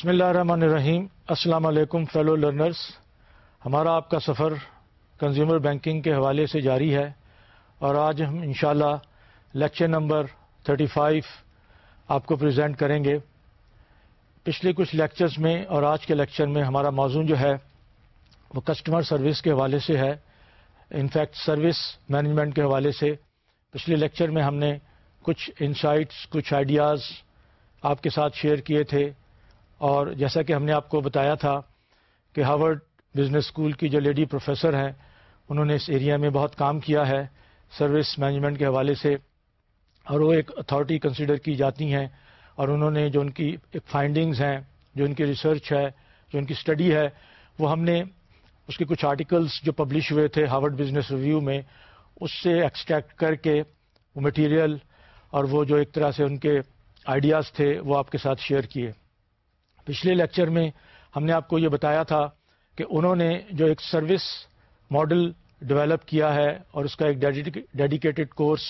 بسم اللہ الرحمن الرحیم۔ السلام علیکم فیلو لرنرز ہمارا آپ کا سفر کنزیومر بینکنگ کے حوالے سے جاری ہے اور آج ہم انشاءاللہ لیکچر نمبر 35 آپ کو پریزنٹ کریں گے۔ پچھلے کچھ لیکچرز میں اور آج کے لیکچر میں ہمارا موضوع جو ہے وہ کسٹمر سروس کے حوالے سے ہے۔ انفیکٹ سروس مینجمنٹ کے حوالے سے۔ پچھلے لیکچر میں ہم نے کچھ انسائٹس کچھ آئیڈیاز آپ کے ساتھ شیئر کیے تھے۔ اور جیسا کہ ہم نے آپ کو بتایا تھا کہ ہارورڈ بزنس اسکول کی جو لیڈی پروفیسر ہیں، انہوں نے اس ایریا میں بہت کام کیا ہے سروس مینجمنٹ کے حوالے سے اور وہ ایک اتھارٹی کنسیڈر کی جاتی ہیں اور انہوں نے جو ان کی ایک فائنڈنگز ہیں، جو ان کی ریسرچ ہے، جو ان کی اسٹڈی ہے، وہ ہم نے اس کے کچھ آرٹیکلس جو پبلش ہوئے تھے ہارورڈ بزنس ریویو میں، اس سے ایکسٹریکٹ کر کے وہ مٹیریل اور وہ جو ایک طرح سے ان کے آئیڈیاز تھے وہ آپ کے ساتھ شیئر کیے۔ پچھلے لیکچر میں ہم نے آپ کو یہ بتایا تھا کہ انہوں نے جو ایک سروس ماڈل ڈیولپ کیا ہے اور اس کا ایک dedicated course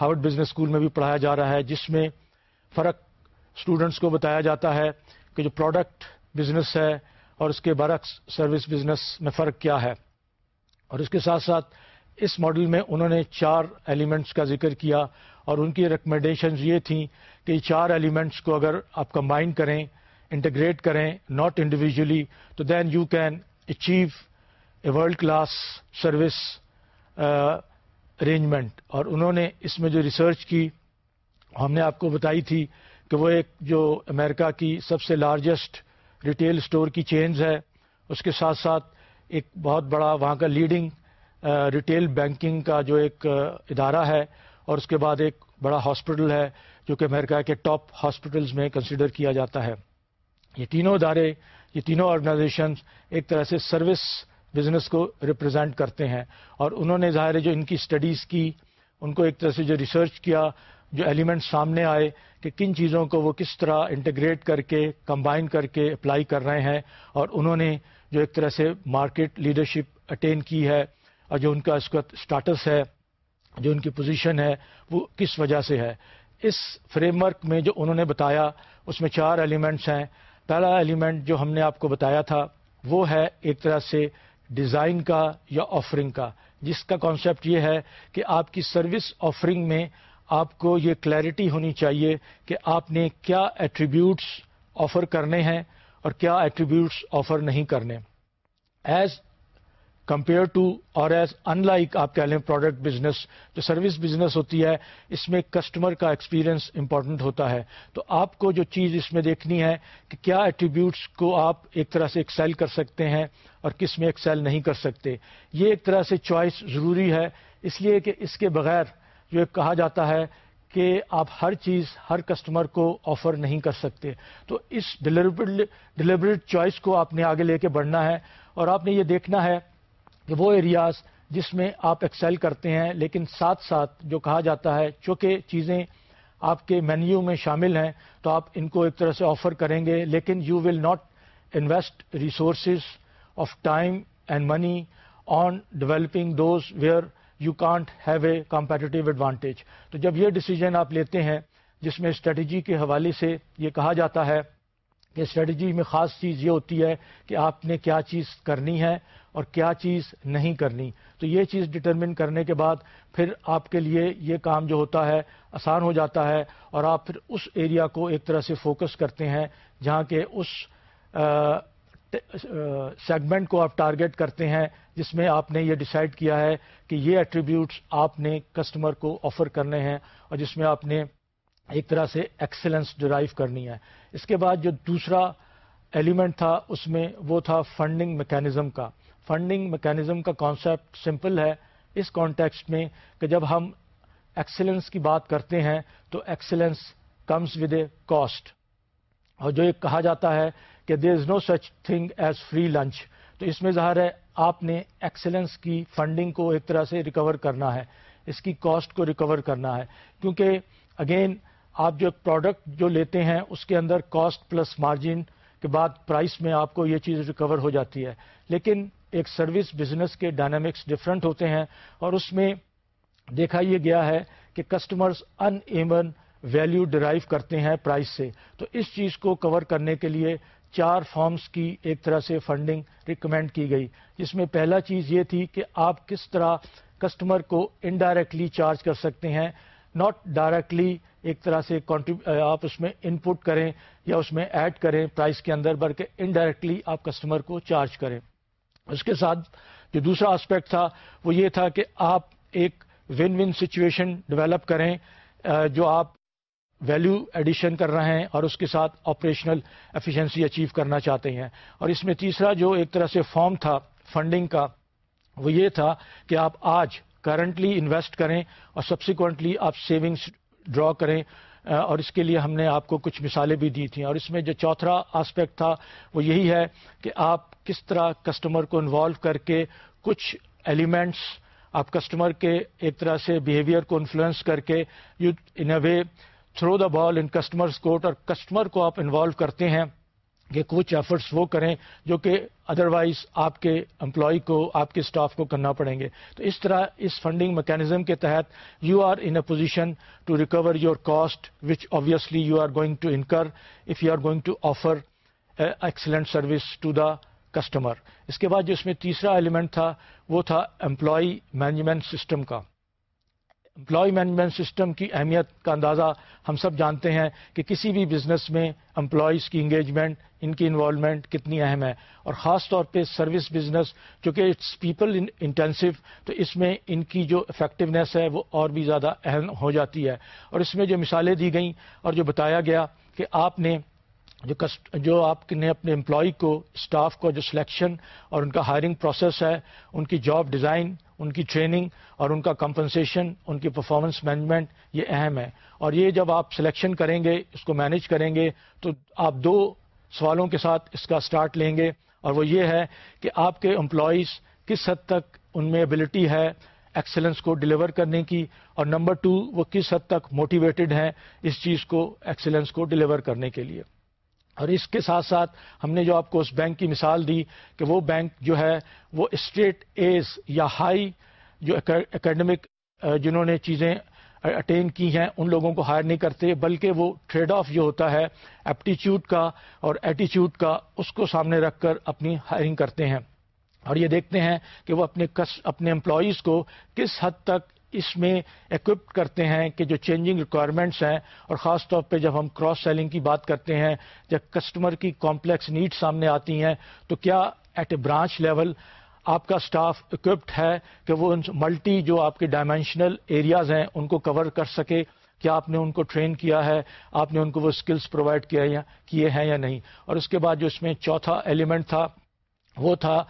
Harvard Business School میں بھی پڑھایا جا رہا ہے، جس میں فرق اسٹوڈنٹس کو بتایا جاتا ہے کہ جو پروڈکٹ بزنس ہے اور اس کے برعکس سروس بزنس میں فرق کیا ہے۔ اور اس کے ساتھ ساتھ اس ماڈل میں انہوں نے چار ایلیمنٹس کا ذکر کیا اور ان کی ریکمنڈیشنز یہ تھیں کہ یہ چار ایلیمنٹس کو اگر آپ کمبائن کریں انٹیگریٹ کریں ناٹ انڈیویجلی تو then you can achieve a world class service arrangement اور انہوں نے اس میں جو ریسرچ کی، ہم نے آپ کو بتائی تھی کہ وہ ایک جو امریکہ کی سب سے لارجسٹ ریٹیل اسٹور کی چینز ہے، اس کے ساتھ ساتھ ایک بہت بڑا وہاں کا لیڈنگ ریٹیل بینکنگ کا جو ایک uh, ادارہ ہے، اور اس کے بعد ایک بڑا ہاسپٹل ہے، جو کہ امریکہ کے ٹاپ ہاسپٹلز میں کنسیڈر کیا جاتا ہے۔ یہ تینوں ادارے، یہ تینوں آرگنائزیشن ایک طرح سے سروس بزنس کو ریپرزینٹ کرتے ہیں اور انہوں نے ظاہر ہے جو ان کی اسٹڈیز کی، ان کو ایک طرح سے جو ریسرچ کیا، جو ایلیمنٹ سامنے آئے کہ کن چیزوں کو وہ کس طرح انٹیگریٹ کر کے کمبائن کر کے اپلائی کر رہے ہیں اور انہوں نے جو ایک طرح سے مارکیٹ لیڈرشپ اٹین کی ہے اور جو ان کا اس وقت اسٹاٹس ہے، جو ان کی پوزیشن ہے، وہ کس وجہ سے ہے؟ اس فریم ورک میں جو انہوں نے بتایا، اس میں چار ایلیمنٹس ہیں۔ پہلا ایلیمنٹ جو ہم نے آپ کو بتایا تھا، وہ ہے ایک طرح سے ڈیزائن کا یا آفرنگ کا۔ جس کا کانسیپٹ یہ ہے کہ آپ کی سروس آفرنگ میں آپ کو یہ کلیئرٹی ہونی چاہیے کہ آپ نے کیا ایٹریبیوٹس آفر کرنے ہیں اور کیا ایٹریبیوٹس آفر نہیں کرنے۔ ایز کمپیئر ٹو اور ایز ان لائک آپ کہہ لیں پروڈکٹ بزنس، جو سروس بزنس ہوتی ہے، اس میں کسٹمر کا ایکسپیرئنس امپورٹنٹ ہوتا ہے۔ تو آپ کو جو چیز اس میں دیکھنی ہے کہ کیا ایٹریبیوٹس کو آپ ایک طرح سے ایکسیل کر سکتے ہیں اور کس میں ایکسیل نہیں کر سکتے۔ یہ ایک طرح سے چوائس ضروری ہے۔ اس لیے کہ اس کے بغیر جو ایک کہا جاتا ہے کہ آپ ہر چیز ہر کسٹمر کو آفر نہیں کر سکتے۔ تو اس ڈلیوریٹ چوائس کو آپ نے آگے لے کے بڑھنا ہے اور آپ نے یہ دیکھنا ہے کہ وہ ایریاز جس میں آپ ایکسیل کرتے ہیں، لیکن ساتھ ساتھ جو کہا جاتا ہے، چونکہ چیزیں آپ کے مینیو میں شامل ہیں، تو آپ ان کو ایک طرح سے آفر کریں گے، لیکن you will not invest resources of time and money on developing those where you can't have a competitive advantage تو جب یہ ڈسیزن آپ لیتے ہیں، جس میں اسٹریٹجی کے حوالے سے یہ کہا جاتا ہے کہ اسٹریٹجی میں خاص چیز یہ ہوتی ہے کہ آپ نے کیا چیز کرنی ہے اور کیا چیز نہیں کرنی۔ تو یہ چیز ڈٹرمن کرنے کے بعد پھر آپ کے لیے یہ کام جو ہوتا ہے آسان ہو جاتا ہے اور آپ پھر اس ایریا کو ایک طرح سے فوکس کرتے ہیں جہاں کے اس سیگمنٹ کو آپ ٹارگیٹ کرتے ہیں جس میں آپ نے یہ ڈیسائیڈ کیا ہے کہ یہ ایٹریبیوٹس آپ نے کسٹمر کو آفر کرنے ہیں اور جس میں آپ نے ایک طرح سے ایکسلنس ڈرائیو کرنی ہے۔ اس کے بعد جو دوسرا ایلیمنٹ تھا، اس میں وہ تھا فنڈنگ میکینزم کا۔ فنڈنگ میکینزم کا کانسیپٹ سمپل ہے۔ اس کانٹیکسٹ میں کہ جب ہم ایکسلنس کی بات کرتے ہیں، تو excellence comes with a cost اور جو ایک کہا جاتا ہے کہ there is no such thing as free lunch تو اس میں ظاہر ہے، آپ نے ایکسلنس کی فنڈنگ کو ایک طرح سے ریکور کرنا ہے۔ اس کی کاسٹ کو ریکور کرنا ہے۔ کیونکہ اگین آپ جو پروڈکٹ جو لیتے ہیں، اس کے اندر کاسٹ پلس مارجن کے بعد پرائس میں آپ کو یہ چیز ریکور ہو جاتی ہے۔ لیکن ایک سروس بزنس کے ڈائنامکس ڈفرنٹ ہوتے ہیں اور اس میں دیکھا یہ گیا ہے کہ کسٹمرز ان ایون ویلیو ڈرائیو کرتے ہیں پرائز سے۔ تو اس چیز کو کور کرنے کے لیے چار فارمز کی ایک طرح سے فنڈنگ ریکمینڈ کی گئی۔ جس میں پہلا چیز یہ تھی کہ آپ کس طرح کسٹمر کو انڈائریکٹلی چارج کر سکتے ہیں۔ ناٹ ڈائریکٹلی ایک طرح سے آپ اس میں ان پٹ کریں یا اس میں ایڈ کریں پرائز کے اندر، بلکہ انڈائریکٹلی آپ کسٹمر کو چارج کریں۔ اس کے ساتھ جو دوسرا آسپیکٹ تھا، وہ یہ تھا کہ آپ ایک ون ون سچویشن ڈیولپ کریں جو آپ ویلیو ایڈیشن کر رہے ہیں اور اس کے ساتھ آپریشنل ایفیشنسی اچیو کرنا چاہتے ہیں۔ اور اس میں تیسرا جو ایک طرح سے فارم تھا فنڈنگ کا، وہ یہ تھا کہ آپ آج کرنٹلی انویسٹ کریں اور سبسیکوینٹلی آپ سیونگس ڈرا کریں اور اس کے لیے ہم نے آپ کو کچھ مثالیں بھی دی تھیں۔ اور اس میں جو چوتھا آسپیکٹ تھا وہ یہی ہے کہ آپ کس طرح کسٹمر کو انوالو کر کے کچھ ایلیمنٹس آپ کسٹمر کے ایک طرح سے بیہیویئر کو انفلوئنس کر کے you in a way throw the ball in customers court اور کسٹمر کو آپ انوالو کرتے ہیں۔ کہ کچھ ایفرٹس وہ کریں جو کہ ادروائز آپ کے امپلائی کو، آپ کے اسٹاف کو کرنا پڑیں گے۔ تو اس طرح اس فنڈنگ میکینزم کے تحت you are in a position to recover your cost which obviously you are going to incur if you are going to offer excellent service to the customer اس کے بعد جو اس میں تیسرا ایلیمنٹ تھا، وہ تھا امپلائی مینجمنٹ سسٹم کا۔ Employee management system کی اہمیت کا اندازہ ہم سب جانتے ہیں کہ کسی بھی بزنس میں امپلائیز کی انگیجمنٹ ان کی انوالومنٹ کتنی اہم ہے۔ اور خاص طور پہ سروس بزنس چونکہ اٹس پیپل انٹینسو تو اس میں ان کی جو افیکٹونیس ہے وہ اور بھی زیادہ اہم ہو جاتی ہے۔ اور اس میں جو مثالیں دی گئیں اور جو بتایا گیا کہ آپ نے جو کسٹ جو آپ نے اپنے امپلائی کو اسٹاف کو جو سلیکشن اور ان کا ہائرنگ پروسیس ہے، ان کی جاب ڈیزائن ان کی ٹریننگ اور ان کا کمپنسیشن ان کی پرفارمنس مینجمنٹ یہ اہم ہے۔ اور یہ جب آپ سلیکشن کریں گے، اس کو مینج کریں گے، تو آپ دو سوالوں کے ساتھ اس کا سٹارٹ لیں گے۔ اور وہ یہ ہے کہ آپ کے امپلائیز کس حد تک ان میں ابلٹی ہے ایکسلنس کو ڈلیور کرنے کی، اور نمبر ٹو وہ کس حد تک موٹیویٹڈ ہیں اس چیز کو ایکسلنس کو ڈلیور کرنے کے لیے۔ اور اس کے ساتھ ساتھ ہم نے جو آپ کو اس بینک کی مثال دی کہ وہ بینک جو ہے، وہ اسٹیٹ ایز یا ہائی جو اکیڈمک جنہوں نے چیزیں اٹین کی ہیں، ان لوگوں کو ہائر نہیں کرتے، بلکہ وہ ٹریڈ آف جو ہوتا ہے، ایپٹیچیوڈ کا اور ایٹیچیوڈ کا، اس کو سامنے رکھ کر اپنی ہائرنگ کرتے ہیں۔ اور یہ دیکھتے ہیں کہ وہ اپنے اپنے امپلائیز کو کس حد تک اس میں ایکوپڈ کرتے ہیں کہ جو چینجنگ ریکوائرمنٹس ہیں اور خاص طور پہ جب ہم کراس سیلنگ کی بات کرتے ہیں، جب کسٹمر کی کمپلیکس نیڈ سامنے آتی ہیں، تو کیا ایٹ اے برانچ لیول آپ کا اسٹاف اکوپڈ ہے کہ وہ ملٹی جو آپ کے ڈائمینشنل ایریاز ہیں، ان کو کور کر سکے؟ کیا آپ نے ان کو ٹرین کیا ہے؟ آپ نے ان کو وہ اسکلس پرووائڈ کیا کیے ہیں یا نہیں؟ اور اس کے بعد جو اس میں چوتھا ایلیمنٹ تھا، وہ تھا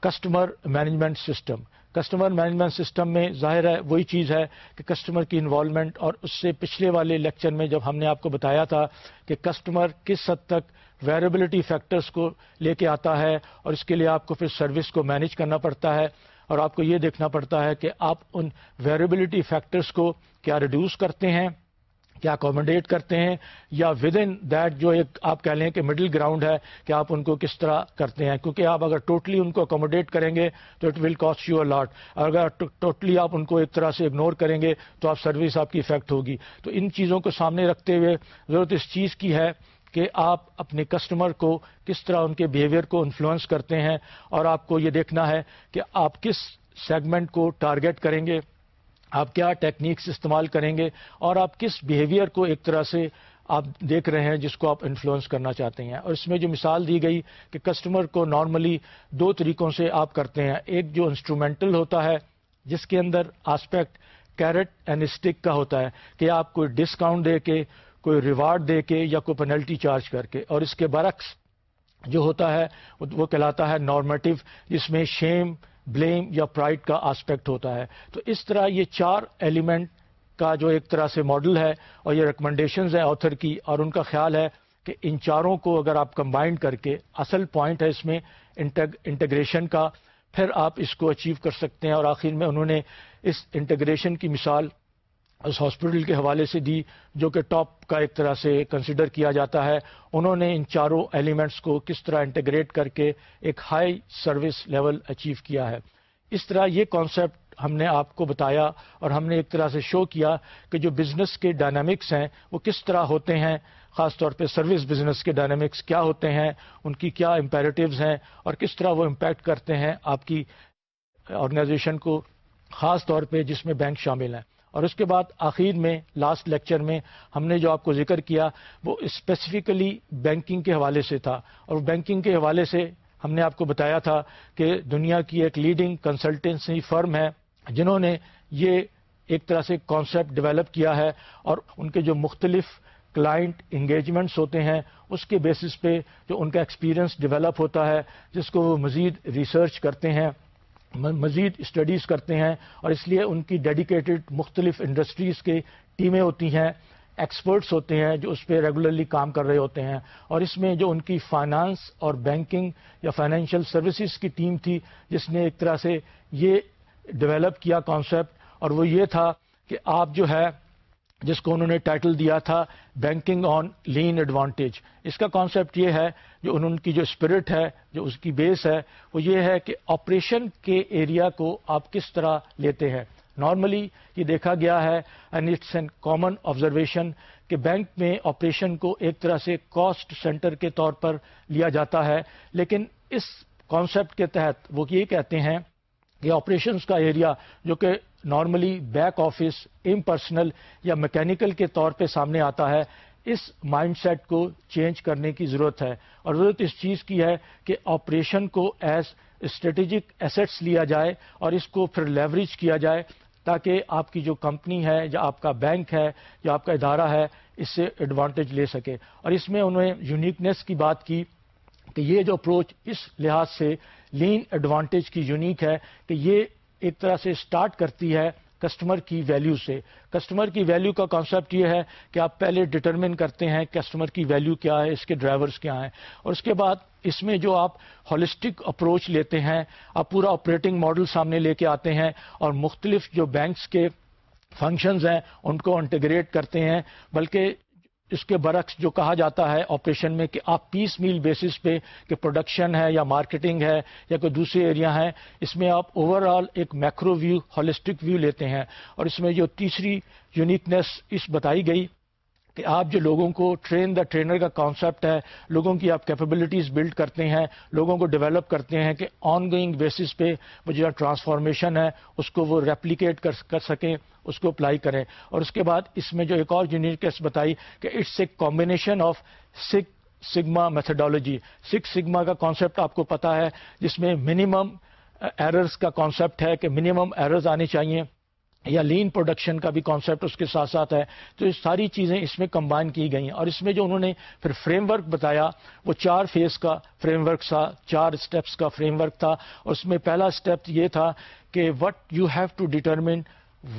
customer management system customer management system میں ظاہر ہے وہی چیز ہے کہ کسٹمر کی انوالومنٹ اور اس سے پچھلے والے لیکچر میں جب ہم نے آپ کو بتایا تھا کہ کسٹمر کس حد تک ویریبلٹی فیکٹرز کو لے کے آتا ہے اور اس کے لیے آپ کو پھر سروس کو مینیج کرنا پڑتا ہے اور آپ کو یہ دیکھنا پڑتا ہے کہ آپ ان ویریبلٹی فیکٹرز کو کیا ریڈیوس کرتے ہیں کیا اکوموڈیٹ کرتے ہیں یا ود ان دیٹ جو ایک آپ کہہ لیں کہ مڈل گراؤنڈ ہے کہ آپ ان کو کس طرح کرتے ہیں؟ کیونکہ آپ اگر ٹوٹلی ان کو اکوموڈیٹ کریں گے تو it will cost you a lot اگر ٹوٹلی آپ ان کو ایک طرح سے اگنور کریں گے تو آپ سروس آپ کی افیکٹ ہوگی. تو ان چیزوں کو سامنے رکھتے ہوئے ضرورت اس چیز کی ہے کہ آپ اپنے کسٹمر کو کس طرح ان کے بیہیویئر کو انفلوئنس کرتے ہیں اور آپ کو یہ دیکھنا ہے کہ آپ کس سیگمنٹ کو ٹارگیٹ کریں گے آپ کیا ٹیکنیکس استعمال کریں گے اور آپ کس بیہیویئر کو ایک طرح سے آپ دیکھ رہے ہیں جس کو آپ انفلوئنس کرنا چاہتے ہیں؟ اور اس میں جو مثال دی گئی کہ کسٹمر کو نارملی دو طریقوں سے آپ کرتے ہیں۔ ایک جو انسٹرومینٹل ہوتا ہے، جس کے اندر آسپیکٹ کیرٹ اینڈ اسٹک کا ہوتا ہے کہ آپ کوئی ڈسکاؤنٹ دے کے، کوئی ریوارڈ دے کے یا کوئی پینلٹی چارج کر کے۔ اور اس کے برعکس جو ہوتا ہے، وہ کہلاتا ہے نارمیٹو جس میں شیم بلیم یا پرائڈ کا آسپیکٹ ہوتا ہے۔ تو اس طرح یہ چار ایلیمنٹ کا جو ایک طرح سے ماڈل ہے اور یہ ریکمنڈیشنز ہیں آتھر کی اور ان کا خیال ہے کہ ان چاروں کو اگر آپ کمبائنڈ کر کے اصل پوائنٹ ہے اس میں انٹیگریشن کا، پھر آپ اس کو اچیو کر سکتے ہیں اور آخر میں انہوں نے اس انٹیگریشن کی مثال اس ہاسپٹل کے حوالے سے دی، جو کہ ٹاپ کا ایک طرح سے کنسیڈر کیا جاتا ہے۔ انہوں نے ان چاروں ایلیمنٹس کو کس طرح انٹیگریٹ کر کے ایک ہائی سروس لیول اچیو کیا ہے۔ اس طرح یہ کانسیپٹ ہم نے آپ کو بتایا اور ہم نے ایک طرح سے شو کیا کہ جو بزنس کے ڈائنامکس ہیں، وہ کس طرح ہوتے ہیں۔ خاص طور پہ سروس بزنس کے ڈائنامکس کیا ہوتے ہیں، ان کی کیا امپیریٹیوز ہیں اور کس طرح وہ امپیکٹ کرتے ہیں آپ کی آرگنائزیشن کو، خاص طور پہ جس میں بینک شامل ہیں۔ اور اس کے بعد آخر میں لاسٹ لیکچر میں ہم نے جو آپ کو ذکر کیا، وہ اسپیسیفکلی بینکنگ کے حوالے سے تھا۔ اور بینکنگ کے حوالے سے ہم نے آپ کو بتایا تھا کہ دنیا کی ایک لیڈنگ کنسلٹنسی فرم ہے، جنہوں نے یہ ایک طرح سے کانسیپٹ ڈیولپ کیا ہے۔ اور ان کے جو مختلف کلائنٹ انگیجمنٹس ہوتے ہیں، اس کے بیسس پہ جو ان کا ایکسپیرئنس ڈیولپ ہوتا ہے، جس کو وہ مزید ریسرچ کرتے ہیں۔ مزید اسٹڈیز کرتے ہیں اور اس لیے ان کی ڈیڈیکیٹڈ مختلف انڈسٹریز کے ٹیمیں ہوتی ہیں ایکسپرٹس ہوتے ہیں جو اس پہ ریگولرلی کام کر رہے ہوتے ہیں اور اس میں جو ان کی فائنانس اور بینکنگ یا فائنینشیل سروسز کی ٹیم تھی جس نے ایک طرح سے یہ ڈیولپ کیا کانسیپٹ اور وہ یہ تھا کہ آپ جو ہے جس کو انہوں نے ٹائٹل دیا تھا بینکنگ آن لین ایڈوانٹیج اس کا کانسیپٹ یہ ہے جو ان کی جو اسپرٹ ہے، جو اس کی بیس ہے، وہ یہ ہے کہ آپریشن کے ایریا کو آپ کس طرح لیتے ہیں۔ نارملی یہ دیکھا گیا ہے and it's an common observation کہ بینک میں آپریشن کو ایک طرح سے کاسٹ سینٹر کے طور پر لیا جاتا ہے۔ لیکن اس کانسیپٹ کے تحت وہ یہ کہتے ہیں کہ آپریشنس کا ایریا جو کہ نارملی بیک آفس امپرسنل یا میکینیکل کے طور پہ سامنے آتا ہے، اس مائنڈ سیٹ کو چینج کرنے کی ضرورت ہے۔ اور ضرورت اس چیز کی ہے کہ آپریشن کو ایز اسٹریٹجک ایسٹس لیا جائے اور اس کو پھر لیوریج کیا جائے تاکہ آپ کی جو کمپنی ہے، یا آپ کا بینک ہے، یا آپ کا ادارہ ہے، اس سے ایڈوانٹیج لے سکے۔ اور اس میں انہوں نے یونیکنیس کی بات کی کہ یہ جو اپروچ اس لحاظ سے لین ایڈوانٹیج کی یونیک ہے کہ یہ ایک طرح سے اسٹارٹ کرتی ہے کسٹمر کی ویلیو سے۔ کسٹمر کی ویلیو کا کانسیپٹ یہ ہے کہ آپ پہلے ڈٹرمن کرتے ہیں کسٹمر کی ویلیو کیا ہے، اس کے ڈرائیورز کیا ہیں۔ اور اس کے بعد اس میں جو آپ ہولسٹک اپروچ لیتے ہیں، آپ پورا آپریٹنگ ماڈل سامنے لے کے آتے ہیں اور مختلف جو بینکس کے فنکشنز ہیں، ان کو انٹیگریٹ کرتے ہیں۔ بلکہ اس کے برعکس جو کہا جاتا ہے آپریشن میں کہ آپ پیس میل بیسس پہ کہ پروڈکشن ہے یا مارکیٹنگ ہے یا کوئی دوسرے ایریا ہیں، اس میں آپ اوور آل ایک میکرو ویو ہولسٹک ویو لیتے ہیں اور اس میں جو تیسری یونیکنیس اس بتائی گئی کہ آپ جو لوگوں کو ٹرین دا ٹرینر کا کانسیپٹ ہے، لوگوں کی آپ کیپیبلٹیز بلڈ کرتے ہیں، لوگوں کو ڈیولپ کرتے ہیں کہ آن گوئنگ بیسس پہ وہ جو ٹرانسفارمیشن ہے، اس کو وہ ریپلیکیٹ کر سکیں، اس کو اپلائی کریں۔ اور اس کے بعد اس میں جو ایک اور یونیکس بتائی کہ it's a combination of six sigma methodology six sigma کا کانسیپٹ آپ کو پتا ہے، جس میں منیمم ایررز کا کانسیپٹ ہے کہ منیمم ایررز آنی چاہیے۔ یا لین پروڈکشن کا بھی کانسیپٹ اس کے ساتھ ساتھ ہے، تو یہ ساری چیزیں اس میں کمبائن کی گئی ہیں۔ اور اس میں جو انہوں نے پھر فریم ورک بتایا، وہ چار فیز کا فریم ورک تھا، چار اسٹیپس کا فریم ورک تھا۔ اور اس میں پہلا اسٹیپ یہ تھا کہ what you have to determine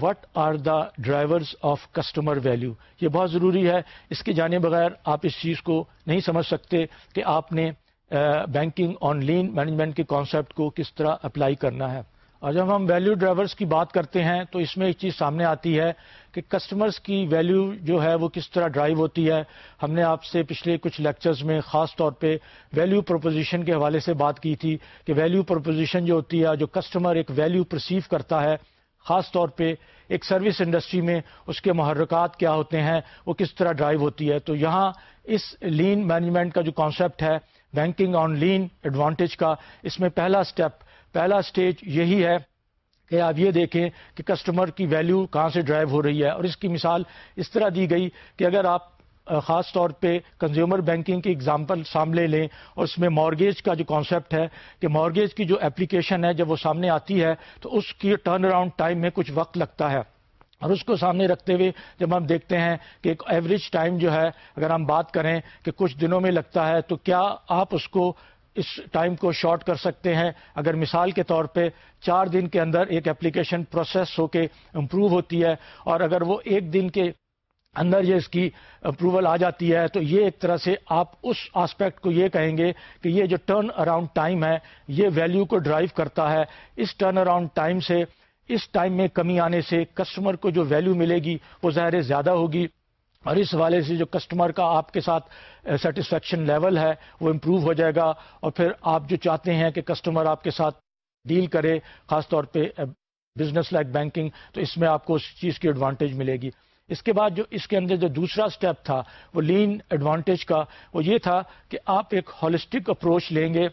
what are the drivers of customer value یہ بہت ضروری ہے۔ اس کے جانے بغیر آپ اس چیز کو نہیں سمجھ سکتے کہ آپ نے بینکنگ آن لین مینجمنٹ کے کانسیپٹ کو کس طرح اپلائی کرنا ہے۔ اور جب ہم ویلیو ڈرائیورس کی بات کرتے ہیں تو اس میں ایک چیز سامنے آتی ہے کہ کسٹمرز کی ویلیو جو ہے وہ کس طرح ڈرائیو ہوتی ہے۔ ہم نے آپ سے پچھلے کچھ لیکچرز میں خاص طور پہ ویلیو پروپوزیشن کے حوالے سے بات کی تھی کہ ویلیو پروپوزیشن جو ہوتی ہے، جو کسٹمر ایک ویلیو پرسیو کرتا ہے، خاص طور پہ ایک سروس انڈسٹری میں اس کے محرکات کیا ہوتے ہیں، وہ کس طرح ڈرائیو ہوتی ہے۔ تو یہاں اس لین مینجمنٹ کا جو کانسیپٹ ہے بینکنگ آن لین ایڈوانٹیج کا، اس میں پہلا اسٹیپ پہلا سٹیج یہی ہے کہ آپ یہ دیکھیں کہ کسٹمر کی ویلیو کہاں سے ڈرائیو ہو رہی ہے۔ اور اس کی مثال اس طرح دی گئی کہ اگر آپ خاص طور پہ کنزیومر بینکنگ کی اگزامپل سامنے لیں اور اس میں مارگیج کا جو کانسیپٹ ہے کہ مارگیج کی جو اپلیکیشن ہے جب وہ سامنے آتی ہے تو اس کی ٹرن اراؤنڈ ٹائم میں کچھ وقت لگتا ہے۔ اور اس کو سامنے رکھتے ہوئے جب ہم دیکھتے ہیں کہ ایک ایوریج ٹائم جو ہے، اگر ہم بات کریں کہ کچھ دنوں میں لگتا ہے تو کیا آپ اس کو اس ٹائم کو شارٹ کر سکتے ہیں۔ اگر مثال کے طور پہ چار دن کے اندر ایک اپلیکیشن پروسیس ہو کے امپروو ہوتی ہے اور اگر وہ ایک دن کے اندر یہ اس کی اپروول آ جاتی ہے تو یہ ایک طرح سے آپ اس آسپیکٹ کو یہ کہیں گے کہ یہ جو ٹرن اراؤنڈ ٹائم ہے یہ ویلیو کو ڈرائیو کرتا ہے۔ اس ٹرن اراؤنڈ ٹائم سے اس ٹائم میں کمی آنے سے کسٹمر کو جو ویلیو ملے گی وہ ظاہر زیادہ ہوگی۔ اور اس حوالے سے جو کسٹمر کا آپ کے ساتھ eh, سیٹسفیکشن لیول ہے، وہ امپروو ہو جائے گا اور پھر آپ جو چاہتے ہیں کہ کسٹمر آپ کے ساتھ ڈیل کرے، خاص طور پہ بزنس لائک بینکنگ تو اس میں آپ کو اس چیز کی ایڈوانٹیج ملے گی۔ اس کے بعد جو اس کے اندر جو دوسرا سٹیپ تھا، وہ لین ایڈوانٹیج کا، وہ یہ تھا کہ آپ ایک ہالسٹک اپروچ لیں گے۔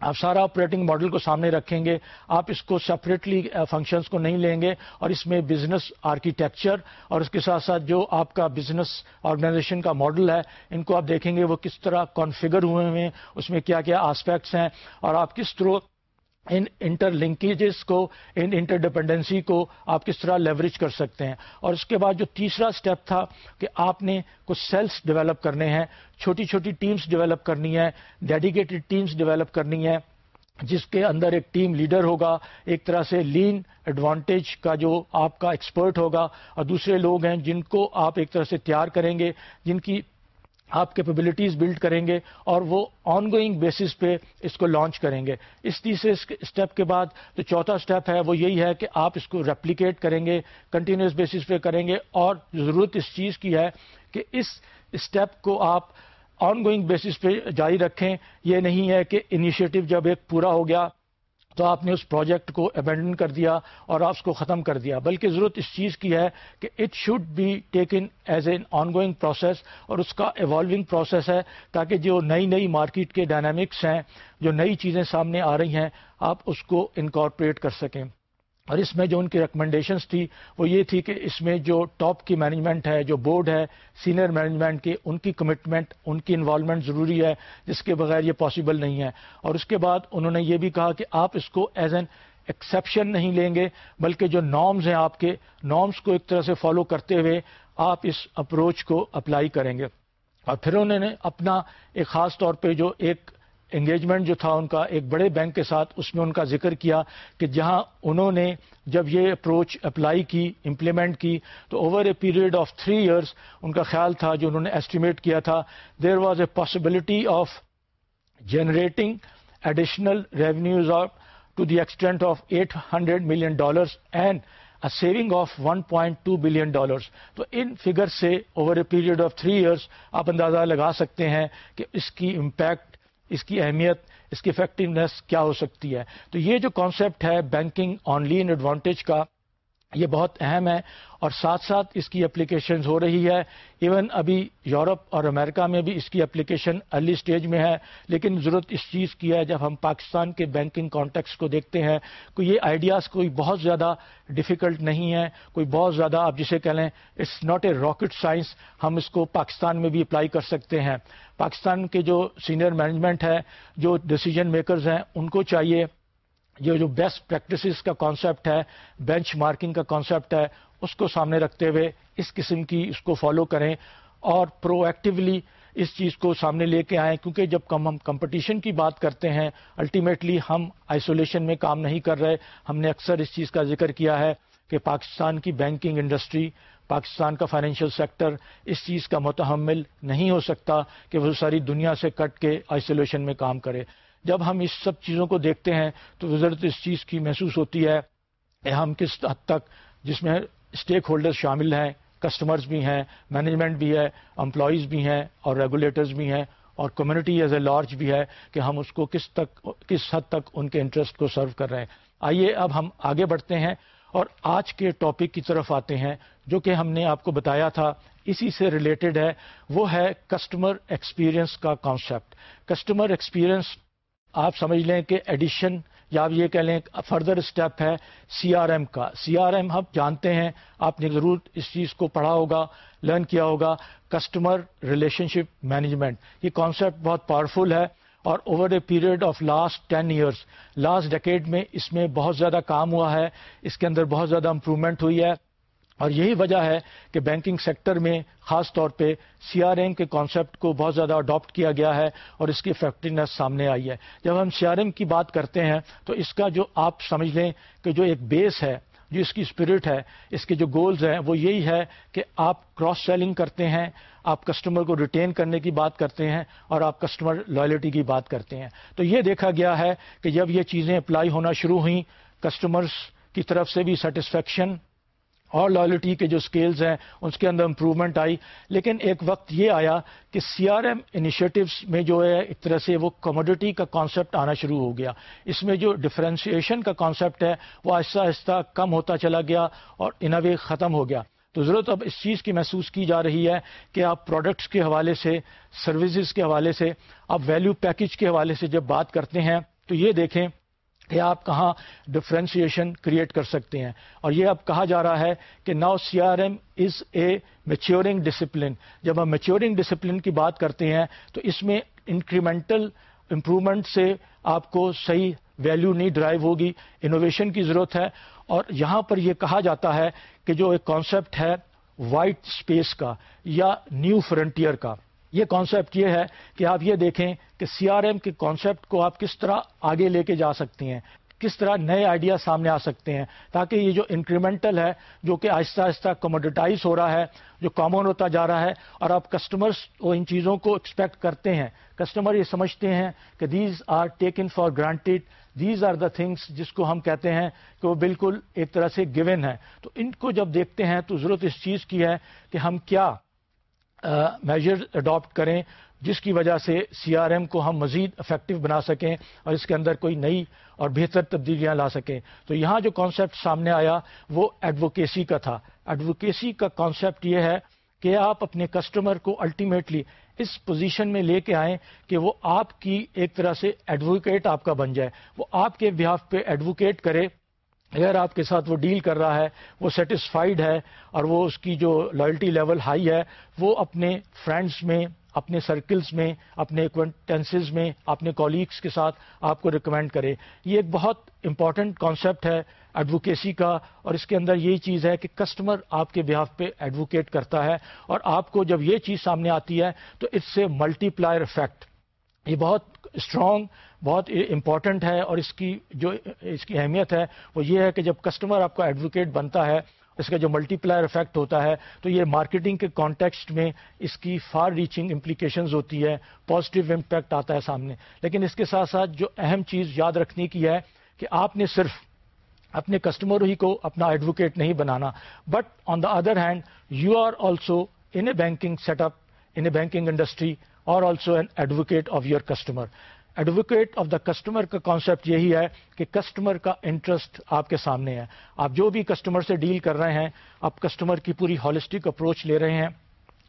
آپ سارا آپریٹنگ ماڈل کو سامنے رکھیں گے، آپ اس کو سپریٹلی فنکشنز کو نہیں لیں گے اور اس میں بزنس آرکیٹیکچر اور اس کے ساتھ ساتھ جو آپ کا بزنس آرگنائزیشن کا ماڈل ہے، ان کو آپ دیکھیں گے وہ کس طرح کانفیگر ہوئے ہوئے ہیں، اس میں کیا کیا آسپیکٹس ہیں اور آپ کس طرح ان انٹر لنکیجز کو، ان انٹر ڈپینڈنسی کو آپ کس طرح لیوریج کر سکتے ہیں۔ اور اس کے بعد جو تیسرا سٹیپ تھا کہ آپ نے کچھ سیلس ڈیولپ کرنے ہیں، چھوٹی چھوٹی ٹیمز ڈیولپ کرنی ہے ڈیڈیکیٹڈ ٹیمز ڈیولپ کرنی ہے جس کے اندر ایک ٹیم لیڈر ہوگا، ایک طرح سے لین ایڈوانٹیج کا جو آپ کا ایکسپرٹ ہوگا، اور دوسرے لوگ ہیں جن کو آپ ایک طرح سے تیار کریں گے، جن کی آپ کیپبلٹیز بلڈ کریں گے اور وہ آن گوئنگ بیسس پہ اس کو لانچ کریں گے۔ اس تیسرے اسٹیپ کے بعد جو چوتھا اسٹیپ ہے، وہ یہی ہے کہ آپ اس کو ریپلیکیٹ کریں گے کنٹینیوس بیسس پہ کریں گے اور ضرورت اس چیز کی ہے کہ اس اسٹیپ کو آپ آن گوئنگ بیسس پہ جاری رکھیں۔ یہ نہیں ہے کہ انیشیٹو جب ایک پورا ہو گیا تو آپ نے اس پروجیکٹ کو ابینڈن کر دیا اور آپ اس کو ختم کر دیا۔ بلکہ ضرورت اس چیز کی ہے کہ it should be taken as an ongoing process اور اس کا ایوالونگ پروسیس ہے تاکہ جو نئی نئی مارکیٹ کے ڈائنامکس ہیں، جو نئی چیزیں سامنے آ رہی ہیں، آپ اس کو انکارپوریٹ کر سکیں۔ اور اس میں جو ان کی ریکمنڈیشنس تھی وہ یہ تھی کہ اس میں جو ٹاپ کی مینجمنٹ ہے، جو بورڈ ہے سینئر مینجمنٹ کی ان کی کمٹمنٹ ان کی انوالومنٹ ضروری ہے، جس کے بغیر یہ پاسبل نہیں ہے۔ اور اس کے بعد انہوں نے یہ بھی کہا کہ آپ اس کو ایز این ایکسیپشن نہیں لیں گے، بلکہ جو نارمز ہیں آپ کے نارمز کو ایک طرح سے فالو کرتے ہوئے آپ اس اپروچ کو اپلائی کریں گے۔ اور پھر انہوں نے اپنا ایک خاص طور پہ جو ایک انگیجمنٹ جو تھا ان کا، ایک بڑے بینک کے ساتھ اس میں ان کا ذکر کیا کہ جہاں انہوں نے جب یہ اپروچ اپلائی کی امپلیمنٹ کی، تو over a period of three years ان کا خیال تھا جو انہوں نے ایسٹیمیٹ کیا تھا there was a possibility of generating additional revenues of to the extent of eight hundred million dollars and saving of one point two billion dollars تو ان فگر سے over a period of three years آپ اندازہ لگا سکتے ہیں کہ اس کی امپیکٹ اس کی اہمیت، اس کی افیکٹونیس کیا ہو سکتی ہے؟ تو یہ جو کانسیپٹ ہے بینکنگ آن لین ایڈوانٹیج کا یہ بہت اہم ہے اور ساتھ ساتھ اس کی اپلیکیشنز ہو رہی ہے۔ ایون ابھی یورپ اور امریکہ میں بھی اس کی اپلیکیشن ارلی سٹیج میں ہے، لیکن ضرورت اس چیز کی ہے۔ جب ہم پاکستان کے بینکنگ کانٹیکس کو دیکھتے ہیں کہ یہ آئیڈیاز کوئی بہت زیادہ ڈیفیکلٹ نہیں ہے۔ کوئی بہت زیادہ آپ جسے کہہ لیں it's not a rocket science ہم اس کو پاکستان میں بھی اپلائی کر سکتے ہیں۔ پاکستان کے جو سینئر مینجمنٹ ہے، جو ڈسیجن میکرز ہیں، ان کو چاہیے یہ جو بیسٹ پریکٹسز کا کانسیپٹ ہے بینچ مارکنگ کا کانسیپٹ ہے، اس کو سامنے رکھتے ہوئے اس قسم کی اس کو فالو کریں اور پرو ایکٹیولی اس چیز کو سامنے لے کے آئیں، کیونکہ جب کم ہم کمپٹیشن کی بات کرتے ہیں الٹیمیٹلی ہم آئسولیشن میں کام نہیں کر رہے۔ ہم نے اکثر اس چیز کا ذکر کیا ہے کہ پاکستان کی بینکنگ انڈسٹری پاکستان کا فائنینشیل سیکٹر اس چیز کا متحمل نہیں ہو سکتا کہ وہ ساری دنیا سے کٹ کے آئسولیشن میں کام کرے۔ جب ہم اس سب چیزوں کو دیکھتے ہیں تو وزرت اس چیز کی محسوس ہوتی ہے کہ ہم کس حد تک جس میں اسٹیک ہولڈر شامل ہیں کسٹمرز بھی ہیں مینجمنٹ بھی ہے امپلائیز بھی ہیں اور ریگولیٹرز بھی ہیں اور کمیونٹی ایز اے لارج بھی ہے کہ ہم اس کو کس تک، کس حد تک ان کے انٹرسٹ کو سرو کر رہے ہیں۔ آئیے اب ہم آگے بڑھتے ہیں اور آج کے ٹاپک کی طرف آتے ہیں جو کہ ہم نے آپ کو بتایا تھا، اسی سے ریلیٹڈ ہے، وہ ہے کسٹمر ایکسپیرئنس کا کانسیپٹ کسٹمر ایکسپیرئنس آپ سمجھ لیں کہ ایڈیشن یا آپ یہ کہہ لیں فردر اسٹیپ ہے سی آر ایم کا۔ سی آر ایم ہم جانتے ہیں، آپ نے ضرور اس چیز کو پڑھا ہوگا لرن کیا ہوگا۔ کسٹمر ریلیشن شپ مینجمنٹ یہ کانسیپٹ بہت پاورفل ہے اور over a period of last ten years last decade میں اس میں بہت زیادہ کام ہوا ہے، اس کے اندر بہت زیادہ امپروومنٹ ہوئی ہے۔ اور یہی وجہ ہے کہ بینکنگ سیکٹر میں خاص طور پہ سی آر ایم کے کانسیپٹ کو بہت زیادہ اڈاپٹ کیا گیا ہے اور اس کی افیکٹونیس سامنے آئی ہے۔ جب ہم سی آر ایم کی بات کرتے ہیں تو اس کا جو آپ سمجھ لیں کہ جو ایک بیس ہے، جو اس کی اسپرٹ ہے، اس کے جو گولز ہیں، وہ یہی ہے کہ آپ کراس سیلنگ کرتے ہیں، آپ کسٹمر کو ریٹین کرنے کی بات کرتے ہیں اور آپ کسٹمر لائلٹی کی بات کرتے ہیں۔ تو یہ دیکھا گیا ہے کہ جب یہ چیزیں اپلائی ہونا شروع ہوئیں کسٹمرز کی طرف سے بھی سیٹسفیکشن اور لائلٹی کے جو سکیلز ہیں، اس کے اندر امپروومنٹ آئی۔ لیکن ایک وقت یہ آیا کہ سی آر ایم انیشیٹوز میں جو ہے، ایک طرح سے وہ کموڈیٹی کا کانسیپٹ آنا شروع ہو گیا۔ اس میں جو ڈفرینسیشن کا کانسیپٹ ہے، وہ آہستہ آہستہ کم ہوتا چلا گیا اور ان وے ختم ہو گیا۔ تو ضرورت اب اس چیز کی محسوس کی جا رہی ہے کہ آپ پروڈکٹس کے حوالے سے سروسز کے حوالے سے، آپ ویلیو پیکج کے حوالے سے جب بات کرتے ہیں، تو یہ دیکھیں کہ آپ کہاں ڈفرینسیشن کریٹ کر سکتے ہیں۔ اور یہ اب کہا جا رہا ہے کہ now C R M is a maturing discipline جب ہم میچیورنگ ڈسپلن کی بات کرتے ہیں تو اس میں انکریمنٹل امپرومنٹ سے آپ کو صحیح ویلیو نہیں ڈرائیو ہوگی انوویشن کی ضرورت ہے۔ اور یہاں پر یہ کہا جاتا ہے کہ جو ایک کانسیپٹ ہے وائٹ اسپیس کا یا نیو فرنٹیئر کا۔ یہ کانسیپٹ یہ ہے کہ آپ یہ دیکھیں کہ سی آر ایم کے کانسیپٹ کو آپ کس طرح آگے لے کے جا سکتی ہیں، کس طرح نئے آئیڈیا سامنے آ سکتے ہیں، تاکہ یہ جو انکریمنٹل ہے، جو کہ آہستہ آہستہ کموڈیٹائز ہو رہا ہے، جو کامن ہوتا جا رہا ہے، اور آپ کسٹمرس ان چیزوں کو ایکسپیکٹ کرتے ہیں۔ کسٹمر یہ سمجھتے ہیں کہ these are taken for granted these are the things جس کو ہم کہتے ہیں کہ وہ بالکل ایک طرح سے گیون ہے۔ تو ان کو جب دیکھتے ہیں تو ضرورت اس چیز کی ہے کہ ہم کیا میجر اڈاپٹ کریں، جس کی وجہ سے سی آر ایم کو ہم مزید افیکٹو بنا سکیں اور اس کے اندر کوئی نئی اور بہتر تبدیلیاں لا سکیں۔ تو یہاں جو کانسیپٹ سامنے آیا، وہ ایڈوکیسی کا تھا۔ ایڈوکیسی کا کانسیپٹ یہ ہے کہ آپ اپنے کسٹمر کو الٹیمیٹلی اس پوزیشن میں لے کے آئیں کہ وہ آپ کی ایک طرح سے ایڈوکیٹ آپ کا بن جائے۔ وہ آپ کے بیاف پہ ایڈوکیٹ کرے۔ اگر آپ کے ساتھ وہ ڈیل کر رہا ہے، وہ سیٹسفائیڈ ہے اور وہ اس کی جو لائلٹی لیول ہائی ہے، وہ اپنے فرینڈس میں، اپنے سرکلز میں، اپنے ایکوینٹینسز میں، اپنے کولیگس کے ساتھ آپ کو ریکمینڈ کرے۔ یہ ایک بہت امپورٹنٹ کانسیپٹ ہے ایڈوکیسی کا، اور اس کے اندر یہی چیز ہے کہ کسٹمر آپ کے بیاف پہ ایڈوکیٹ کرتا ہے، اور آپ کو جب یہ چیز سامنے آتی ہے تو اس سے ملٹی پلائر افیکٹ یہ بہت اسٹرانگ بہت امپورٹنٹ ہے اور اس کی جو، اس کی اہمیت ہے وہ یہ ہے کہ جب کسٹمر آپ کا ایڈوکیٹ بنتا ہے اس کا جو ملٹی پلائر افیکٹ ہوتا ہے تو یہ مارکیٹنگ کے کانٹیکسٹ میں اس کی فار ریچنگ امپلیکیشنز ہوتی ہے پازیٹیو امپیکٹ آتا ہے سامنے۔ لیکن اس کے ساتھ ساتھ جو اہم چیز یاد رکھنے کی ہے کہ آپ نے صرف اپنے کسٹمر ہی کو اپنا ایڈوکیٹ نہیں بنانا but on the other hand you are also in a banking set up in a banking industry اور also an advocate of your customer advocate of the customer کا کانسیپٹ یہی ہے کہ کسٹمر کا interest آپ کے سامنے ہے آپ جو بھی کسٹمر سے ڈیل کر رہے ہیں آپ کسٹمر کی پوری ہالسٹک اپروچ لے رہے ہیں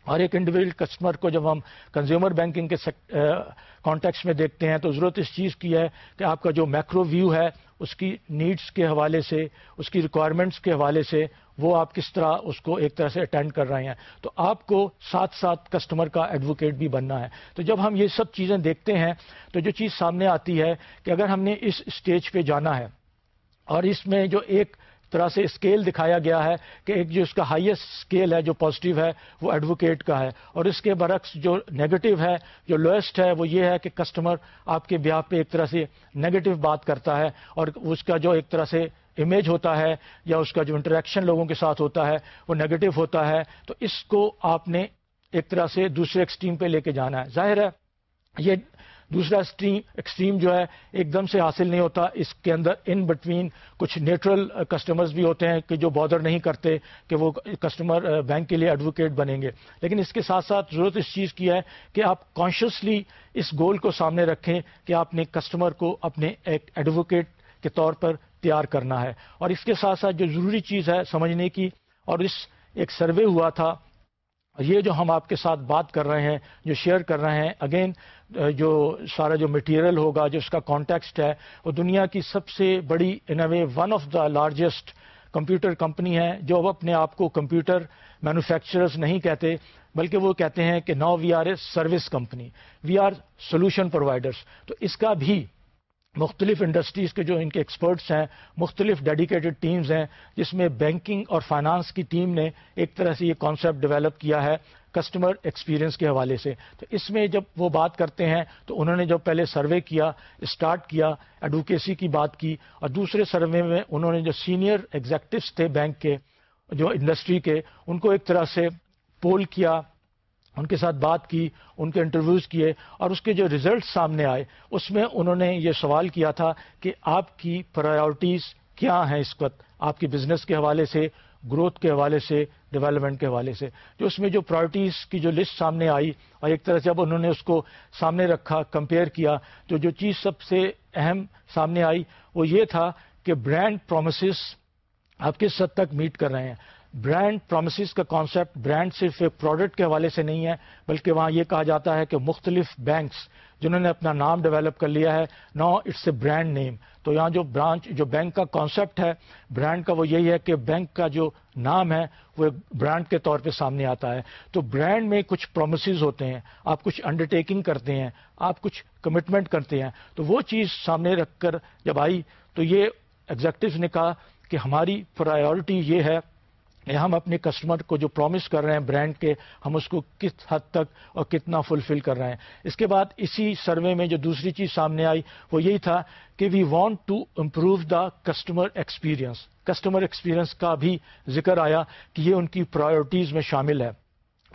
اور ایک انڈیویجل کسٹمر کو جب ہم کنزیومر بینکنگ کے کانٹیکس میں دیکھتے ہیں تو ضرورت اس چیز کی ہے کہ آپ کا جو میکرو ویو ہے، اس کی نیڈس کے حوالے سے، اس کی ریکوائرمنٹس کے حوالے سے وہ آپ کس طرح اس کو ایک طرح سے اٹینڈ کر رہے ہیں۔ تو آپ کو ساتھ ساتھ کسٹمر کا ایڈوکیٹ بھی بننا ہے۔ تو جب ہم یہ سب چیزیں دیکھتے ہیں، تو جو چیز سامنے آتی ہے کہ اگر ہم نے اس اسٹیج پہ جانا ہے اور اس میں جو ایک طرح سے اسکیل دکھایا گیا ہے کہ ایک جو اس کا ہائیسٹ اسکیل ہے، جو پازیٹیو ہے، وہ ایڈوکیٹ کا ہے۔ اور اس کے برعکس جو نیگیٹو ہے، جو لوئسٹ ہے، وہ یہ ہے کہ کسٹمر آپ کے بیاہ پہ ایک طرح سے نیگیٹو بات کرتا ہے۔ اور اس کا جو ایک طرح سے امیج ہوتا ہے یا اس کا جو انٹریکشن لوگوں کے ساتھ ہوتا ہے، وہ نیگیٹو ہوتا ہے۔ تو اس کو آپ نے ایک طرح سے دوسرے ایکسٹریم پہ لے کے جانا ہے۔ ظاہر ہے، یہ دوسرا ایکسٹریم جو ہے، ایک دم سے حاصل نہیں ہوتا۔ اس کے اندر ان بٹوین کچھ نیوٹرل کسٹمرز uh, بھی ہوتے ہیں کہ جو بادر نہیں کرتے کہ وہ کسٹمر بینک uh, کے لیے ایڈوکیٹ بنیں گے۔ لیکن اس کے ساتھ ساتھ ضرورت اس چیز کی ہے کہ آپ کانشیسلی اس گول کو سامنے رکھیں کہ آپ نے کسٹمر کو اپنے ایک ایڈوکیٹ کے طور پر تیار کرنا ہے۔ اور اس کے ساتھ ساتھ جو ضروری چیز ہے سمجھنے کی، اور اس ایک سروے ہوا تھا یہ جو ہم آپ کے ساتھ بات کر رہے ہیں، جو شیئر کر رہے ہیں اگین جو سارا جو مٹیریل ہوگا، جو اس کا کانٹیکسٹ ہے، وہ دنیا کی سب سے بڑی in way one of the largest computer company ہے جو اب اپنے آپ کو کمپیوٹر مینوفیکچررز نہیں کہتے، بلکہ وہ کہتے ہیں کہ now we are a service company we are solution providers تو اس کا بھی مختلف انڈسٹریز کے جو ان کے ایکسپرٹس ہیں، مختلف ڈیڈیکیٹڈ ٹیمز ہیں، جس میں بینکنگ اور فائنانس کی ٹیم نے ایک طرح سے یہ کانسیپٹ ڈیولپ کیا ہے کسٹمر ایکسپیرینس کے حوالے سے۔ تو اس میں جب وہ بات کرتے ہیں، تو انہوں نے جب پہلے سروے کیا اسٹارٹ کیا ایڈوکیسی کی بات کی، اور دوسرے سروے میں انہوں نے جو سینئر ایگزیکٹوس تھے بینک کے، جو انڈسٹری کے، ان کو ایک طرح سے پول کیا۔ ان کے ساتھ بات کی، ان کے انٹرویوز کیے اور اس کے جو ریزلٹ سامنے آئے، اس میں انہوں نے یہ سوال کیا تھا کہ آپ کی پرائیورٹیز کیا ہیں اس وقت؟ آپ کی بزنس کے حوالے سے گروتھ کے حوالے سے ڈیولپمنٹ کے حوالے سے۔ جو اس میں جو پرائرٹیز کی جو لسٹ سامنے آئی اور ایک طرح سے جب انہوں نے اس کو سامنے رکھا کمپیئر کیا، تو جو چیز سب سے اہم سامنے آئی وہ یہ تھا کہ برانڈ پرومسز آپ کس حد تک میٹ کر رہے ہیں؟ برانڈ پرومسز کا کانسیپٹ برانڈ صرف ایک پروڈکٹ کے حوالے سے نہیں ہے، بلکہ وہاں یہ کہا جاتا ہے کہ مختلف بینکس جنہوں نے اپنا نام ڈیولپ کر لیا ہے نو اٹس اے برانڈ نیم تو یہاں جو برانچ جو بینک کا کانسیپٹ ہے برانڈ کا وہ یہی ہے کہ بینک کا جو نام ہے، وہ برانڈ کے طور پہ سامنے آتا ہے۔ تو برانڈ میں کچھ پرومسز ہوتے ہیں، آپ کچھ انڈرٹیکنگ کرتے ہیں، آپ کچھ کمٹمنٹ کرتے ہیں۔ تو وہ چیز سامنے رکھ کر جب آئی، تو یہ ایگزیکٹو نے کہا کہ ہماری پرائیورٹی یہ ہے ہم اپنے کسٹمر کو جو پرومس کر رہے ہیں برانڈ کے، ہم اس کو کس حد تک اور کتنا فلفل کر رہے ہیں۔ اس کے بعد اسی سروے میں جو دوسری چیز سامنے آئی، وہ یہی تھا کہ we want to improve the customer experience customer experience کا بھی ذکر آیا کہ یہ ان کی پرائیورٹیز میں شامل ہے۔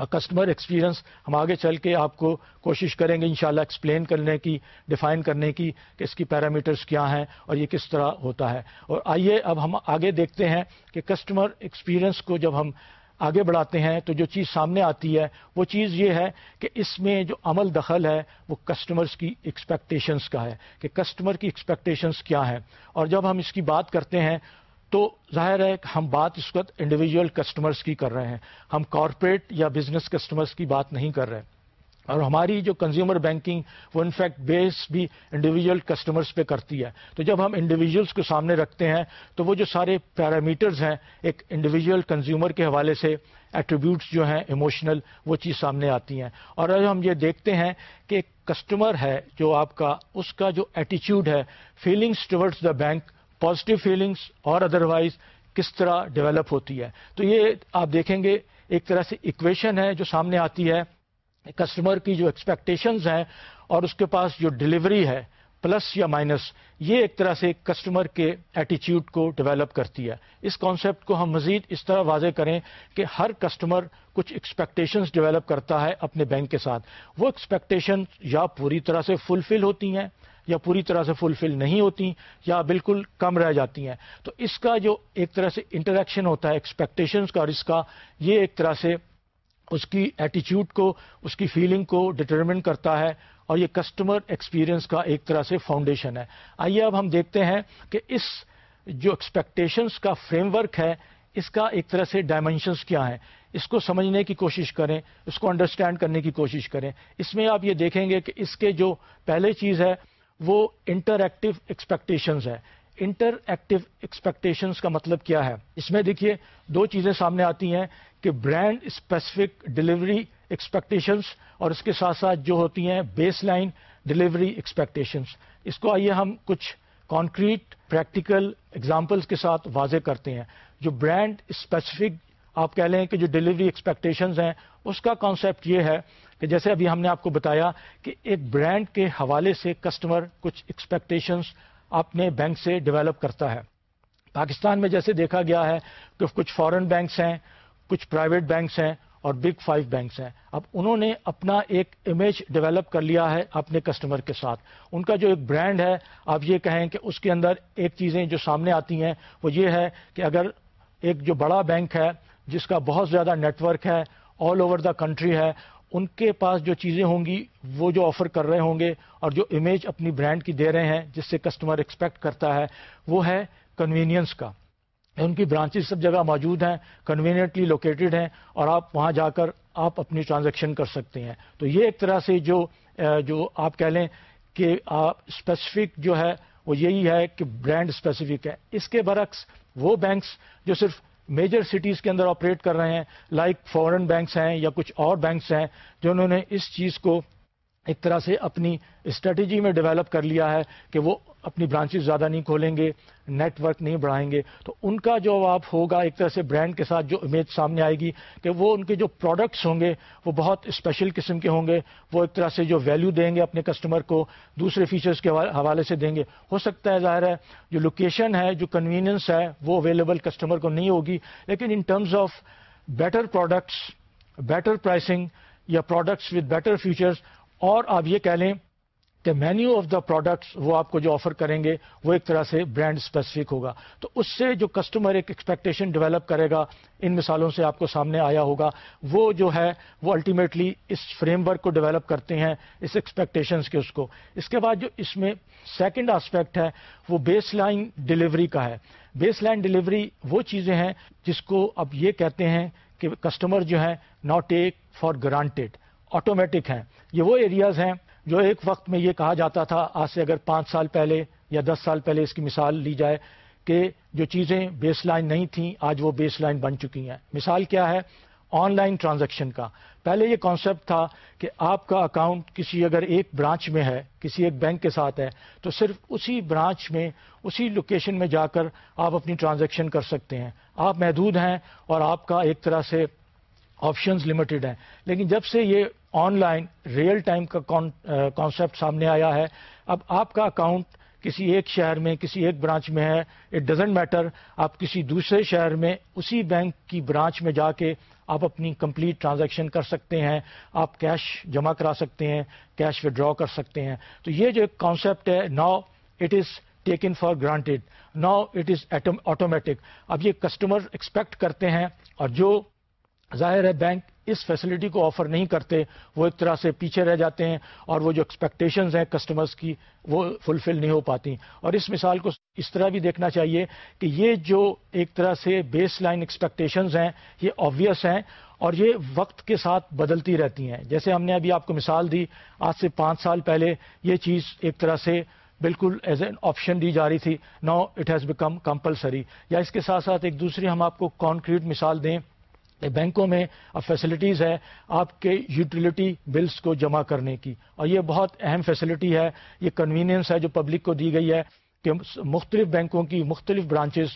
کسٹمر ایکسپیرئنس ہم آگے چل کے آپ کو کوشش کریں گے انشاءاللہ ایکسپلین کرنے کی ڈیفائن کرنے کی کہ اس کی پیرامیٹرز کیا ہیں اور یہ کس طرح ہوتا ہے۔ اور آئیے اب ہم آگے دیکھتے ہیں کہ کسٹمر ایکسپیرئنس کو جب ہم آگے بڑھاتے ہیں تو جو چیز سامنے آتی ہے وہ چیز یہ ہے کہ اس میں جو عمل دخل ہے وہ کسٹمرز کی ایکسپیکٹیشنس کا ہے کہ کسٹمر کی ایکسپیکٹیشنس کیا ہیں۔ اور جب ہم اس کی بات کرتے ہیں تو ظاہر ہے کہ ہم بات اس وقت انڈیویجول کسٹمرز کی کر رہے ہیں۔ ہم کارپوریٹ یا بزنس کسٹمرز کی بات نہیں کر رہے۔ اور ہماری جو کنزیومر بینکنگ وہ انفیکٹ بیس بھی انڈیویجول کسٹمرز پہ کرتی ہے۔ تو جب ہم انڈیویجولس کو سامنے رکھتے ہیں تو وہ جو سارے پیرامیٹرز ہیں ایک انڈیویجول کنزیومر کے حوالے سے ایٹریبیوٹس جو ہیں ایموشنل وہ چیز سامنے آتی ہیں۔ اور اگر ہم یہ دیکھتے ہیں کہ ایک کسٹمر ہے جو آپ کا، اس کا جو ایٹیچیوڈ ہے feelings towards the bank positive feelings اور ادروائز کس طرح ڈیولپ ہوتی ہے۔ تو یہ آپ دیکھیں گے ایک طرح سے اکویشن ہے جو سامنے آتی ہے کسٹمر کی جو ایکسپیکٹیشنز ہیں اور اس کے پاس جو ڈلیوری ہے پلس یا مائنس یہ ایک طرح سے کسٹمر کے ایٹیچیوڈ کو ڈیولپ کرتی ہے۔ اس کانسیپٹ کو ہم مزید اس طرح واضح کریں کہ ہر کسٹمر کچھ ایکسپیکٹیشنز ڈیولپ کرتا ہے اپنے بینک کے ساتھ۔ وہ ایکسپیکٹیشن یا پوری طرح سے فلفل ہوتی ہیں یا پوری طرح سے فلفل نہیں ہوتی یا بالکل کم رہ جاتی ہیں۔ تو اس کا جو ایک طرح سے انٹریکشن ہوتا ہے ایکسپیکٹیشنس کا اور اس کا، یہ ایک طرح سے اس کی ایٹیچیوڈ کو، اس کی فیلنگ کو ڈٹرمن کرتا ہے اور یہ کسٹمر ایکسپیرئنس کا ایک طرح سے فاؤنڈیشن ہے۔ آئیے اب ہم دیکھتے ہیں کہ اس جو ایکسپیکٹیشنس کا فریم ورک ہے، اس کا ایک طرح سے ڈائمینشنس کیا ہیں۔ اس کو سمجھنے کی کوشش کریں، اس کو انڈرسٹینڈ کرنے کی کوشش کریں۔ اس میں آپ یہ دیکھیں گے کہ اس کے جو پہلے چیز ہے وہ انٹر ایکٹیو ایکسپیکٹیشنز ہے۔ انٹر ایکٹیو ایکسپیکٹیشنز کا مطلب کیا ہے؟ اس میں دیکھیے دو چیزیں سامنے آتی ہیں کہ برانڈ اسپیسیفک ڈلیوری ایکسپیکٹیشنز اور اس کے ساتھ ساتھ جو ہوتی ہیں بیس لائن ڈلیوری ایکسپیکٹیشنز اس کو آئیے ہم کچھ کانکریٹ پریکٹیکل ایگزامپلس کے ساتھ واضح کرتے ہیں۔ جو برانڈ اسپیسیفک آپ کہہ لیں کہ جو ڈلیوری ایکسپیکٹیشنز ہیں، اس کا کانسیپٹ یہ ہے کہ جیسے ابھی ہم نے آپ کو بتایا کہ ایک برانڈ کے حوالے سے کسٹمر کچھ ایکسپیکٹیشنز اپنے بینک سے ڈیولپ کرتا ہے۔ پاکستان میں جیسے دیکھا گیا ہے کہ کچھ فورن بینکس ہیں، کچھ پرائیویٹ بینکس ہیں اور بگ فائیو بینکس ہیں۔ اب انہوں نے اپنا ایک امیج ڈیولپ کر لیا ہے اپنے کسٹمر کے ساتھ۔ ان کا جو ایک برانڈ ہے، آپ یہ کہیں کہ اس کے اندر ایک چیزیں جو سامنے آتی ہیں، وہ یہ ہے کہ اگر ایک جو بڑا بینک ہے، جس کا بہت زیادہ نیٹ ورک ہے آل اوور دا کنٹری ہے ان کے پاس جو چیزیں ہوں گی، وہ جو آفر کر رہے ہوں گے اور جو امیج اپنی برانڈ کی دے رہے ہیں، جس سے کسٹمر ایکسپیکٹ کرتا ہے، وہ ہے کنوینئنس کا۔ ان کی برانچز سب جگہ موجود ہیں کنوینئنٹلی لوکیٹڈ ہیں اور آپ وہاں جا کر آپ اپنی ٹرانزیکشن کر سکتے ہیں۔ تو یہ ایک طرح سے جو جو آپ کہہ لیں کہ آپ اسپیسیفک جو ہے، وہ یہی ہے کہ برانڈ اسپیسیفک ہے۔ اس کے برعکس وہ بینکس جو صرف میجر سٹیز کے اندر آپریٹ کر رہے ہیں لائک فورن بینکس ہیں یا کچھ اور بینکس ہیں جنہوں نے اس چیز کو ایک طرح سے اپنی اسٹریٹجی میں ڈیولپ کر لیا ہے کہ وہ اپنی برانچز زیادہ نہیں کھولیں گے نیٹ ورک نہیں بڑھائیں گے۔ تو ان کا جو آپ ہوگا ایک طرح سے برانڈ کے ساتھ جو امیج سامنے آئے گی کہ وہ ان کے جو پروڈکٹس ہوں گے، وہ بہت اسپیشل قسم کے ہوں گے۔ وہ ایک طرح سے جو ویلیو دیں گے اپنے کسٹمر کو، دوسرے فیچرز کے حوالے سے دیں گے۔ ہو سکتا ہے ظاہر ہے جو لوکیشن ہے، جو کنوینئنس ہے، وہ اویلیبل کسٹمر کو نہیں ہوگی۔ لیکن in terms of better products better pricing یا پروڈکٹس وتھ بیٹر فیچرز اور آپ یہ کہہ لیں کہ مینیو آف دا پروڈکٹس وہ آپ کو جو آفر کریں گے، وہ ایک طرح سے برانڈ اسپیسیفک ہوگا۔ تو اس سے جو کسٹمر ایک ایکسپیکٹیشن ڈیولپ کرے گا، ان مثالوں سے آپ کو سامنے آیا ہوگا۔ وہ جو ہے، وہ الٹیمیٹلی اس فریم ورک کو ڈیولپ کرتے ہیں، اس ایکسپیکٹیشنس کے اس کو۔ اس کے بعد جو اس میں سیکنڈ آسپیکٹ ہے، وہ بیس لائن ڈلیوری کا ہے۔ بیس لائن ڈلیوری وہ چیزیں ہیں جس کو اب یہ کہتے ہیں کہ کسٹمر جو ہے not take for granted automatic ہیں۔ یہ وہ ایریاز ہیں جو ایک وقت میں یہ کہا جاتا تھا، آج سے اگر پانچ سال پہلے یا دس سال پہلے اس کی مثال لی جائے کہ جو چیزیں بیس لائن نہیں تھیں، آج وہ بیس لائن بن چکی ہیں۔ مثال کیا ہے؟ آن لائن ٹرانزیکشن کا۔ پہلے یہ کانسیپٹ تھا کہ آپ کا اکاؤنٹ کسی اگر ایک برانچ میں ہے، کسی ایک بینک کے ساتھ ہے، تو صرف اسی برانچ میں، اسی لوکیشن میں جا کر آپ اپنی ٹرانزیکشن کر سکتے ہیں۔ آپ محدود ہیں اور آپ کا ایک طرح سے آپشنز لمیٹڈ ہیں۔ لیکن جب سے یہ آن لائن ریئل ٹائم کا کانسیپٹ سامنے آیا ہے۔ اب آپ کا اکاؤنٹ کسی ایک شہر میں، کسی ایک برانچ میں ہے اٹ ڈزنٹ میٹر آپ کسی دوسرے شہر میں اسی بینک کی برانچ میں جا کے آپ اپنی کمپلیٹ ٹرانزیکشن کر سکتے ہیں، آپ کیش جمع کرا سکتے ہیں کیش ودرا کر سکتے ہیں۔ تو یہ جو کانسیپٹ ہے now it is taken for granted now it is automatic اب یہ کسٹمر ایکسپیکٹ کرتے ہیں اور جو ظاہر ہے بینک اس فیسلٹی کو آفر نہیں کرتے، وہ ایک طرح سے پیچھے رہ جاتے ہیں اور وہ جو ایکسپیکٹیشنز ہیں کسٹمرز کی، وہ فلفل نہیں ہو پاتی۔ اور اس مثال کو اس طرح بھی دیکھنا چاہیے کہ یہ جو ایک طرح سے بیس لائن ایکسپیکٹیشنز ہیں، یہ آبویس ہیں اور یہ وقت کے ساتھ بدلتی رہتی ہیں۔ جیسے ہم نے ابھی آپ کو مثال دی، آج سے پانچ سال پہلے یہ چیز ایک طرح سے بالکل ایز این آپشن دی جا رہی تھی now it has become compulsory یا اس کے ساتھ ساتھ ایک دوسری ہم آپ کو کانکریٹ مثال دیں۔ بینکوں میں اب فیسلٹیز ہے آپ کے یوٹیلیٹی بلز کو جمع کرنے کی۔ اور یہ بہت اہم فیسلٹی ہے، یہ کنوینئنس ہے جو پبلک کو دی گئی ہے کہ مختلف بینکوں کی مختلف برانچز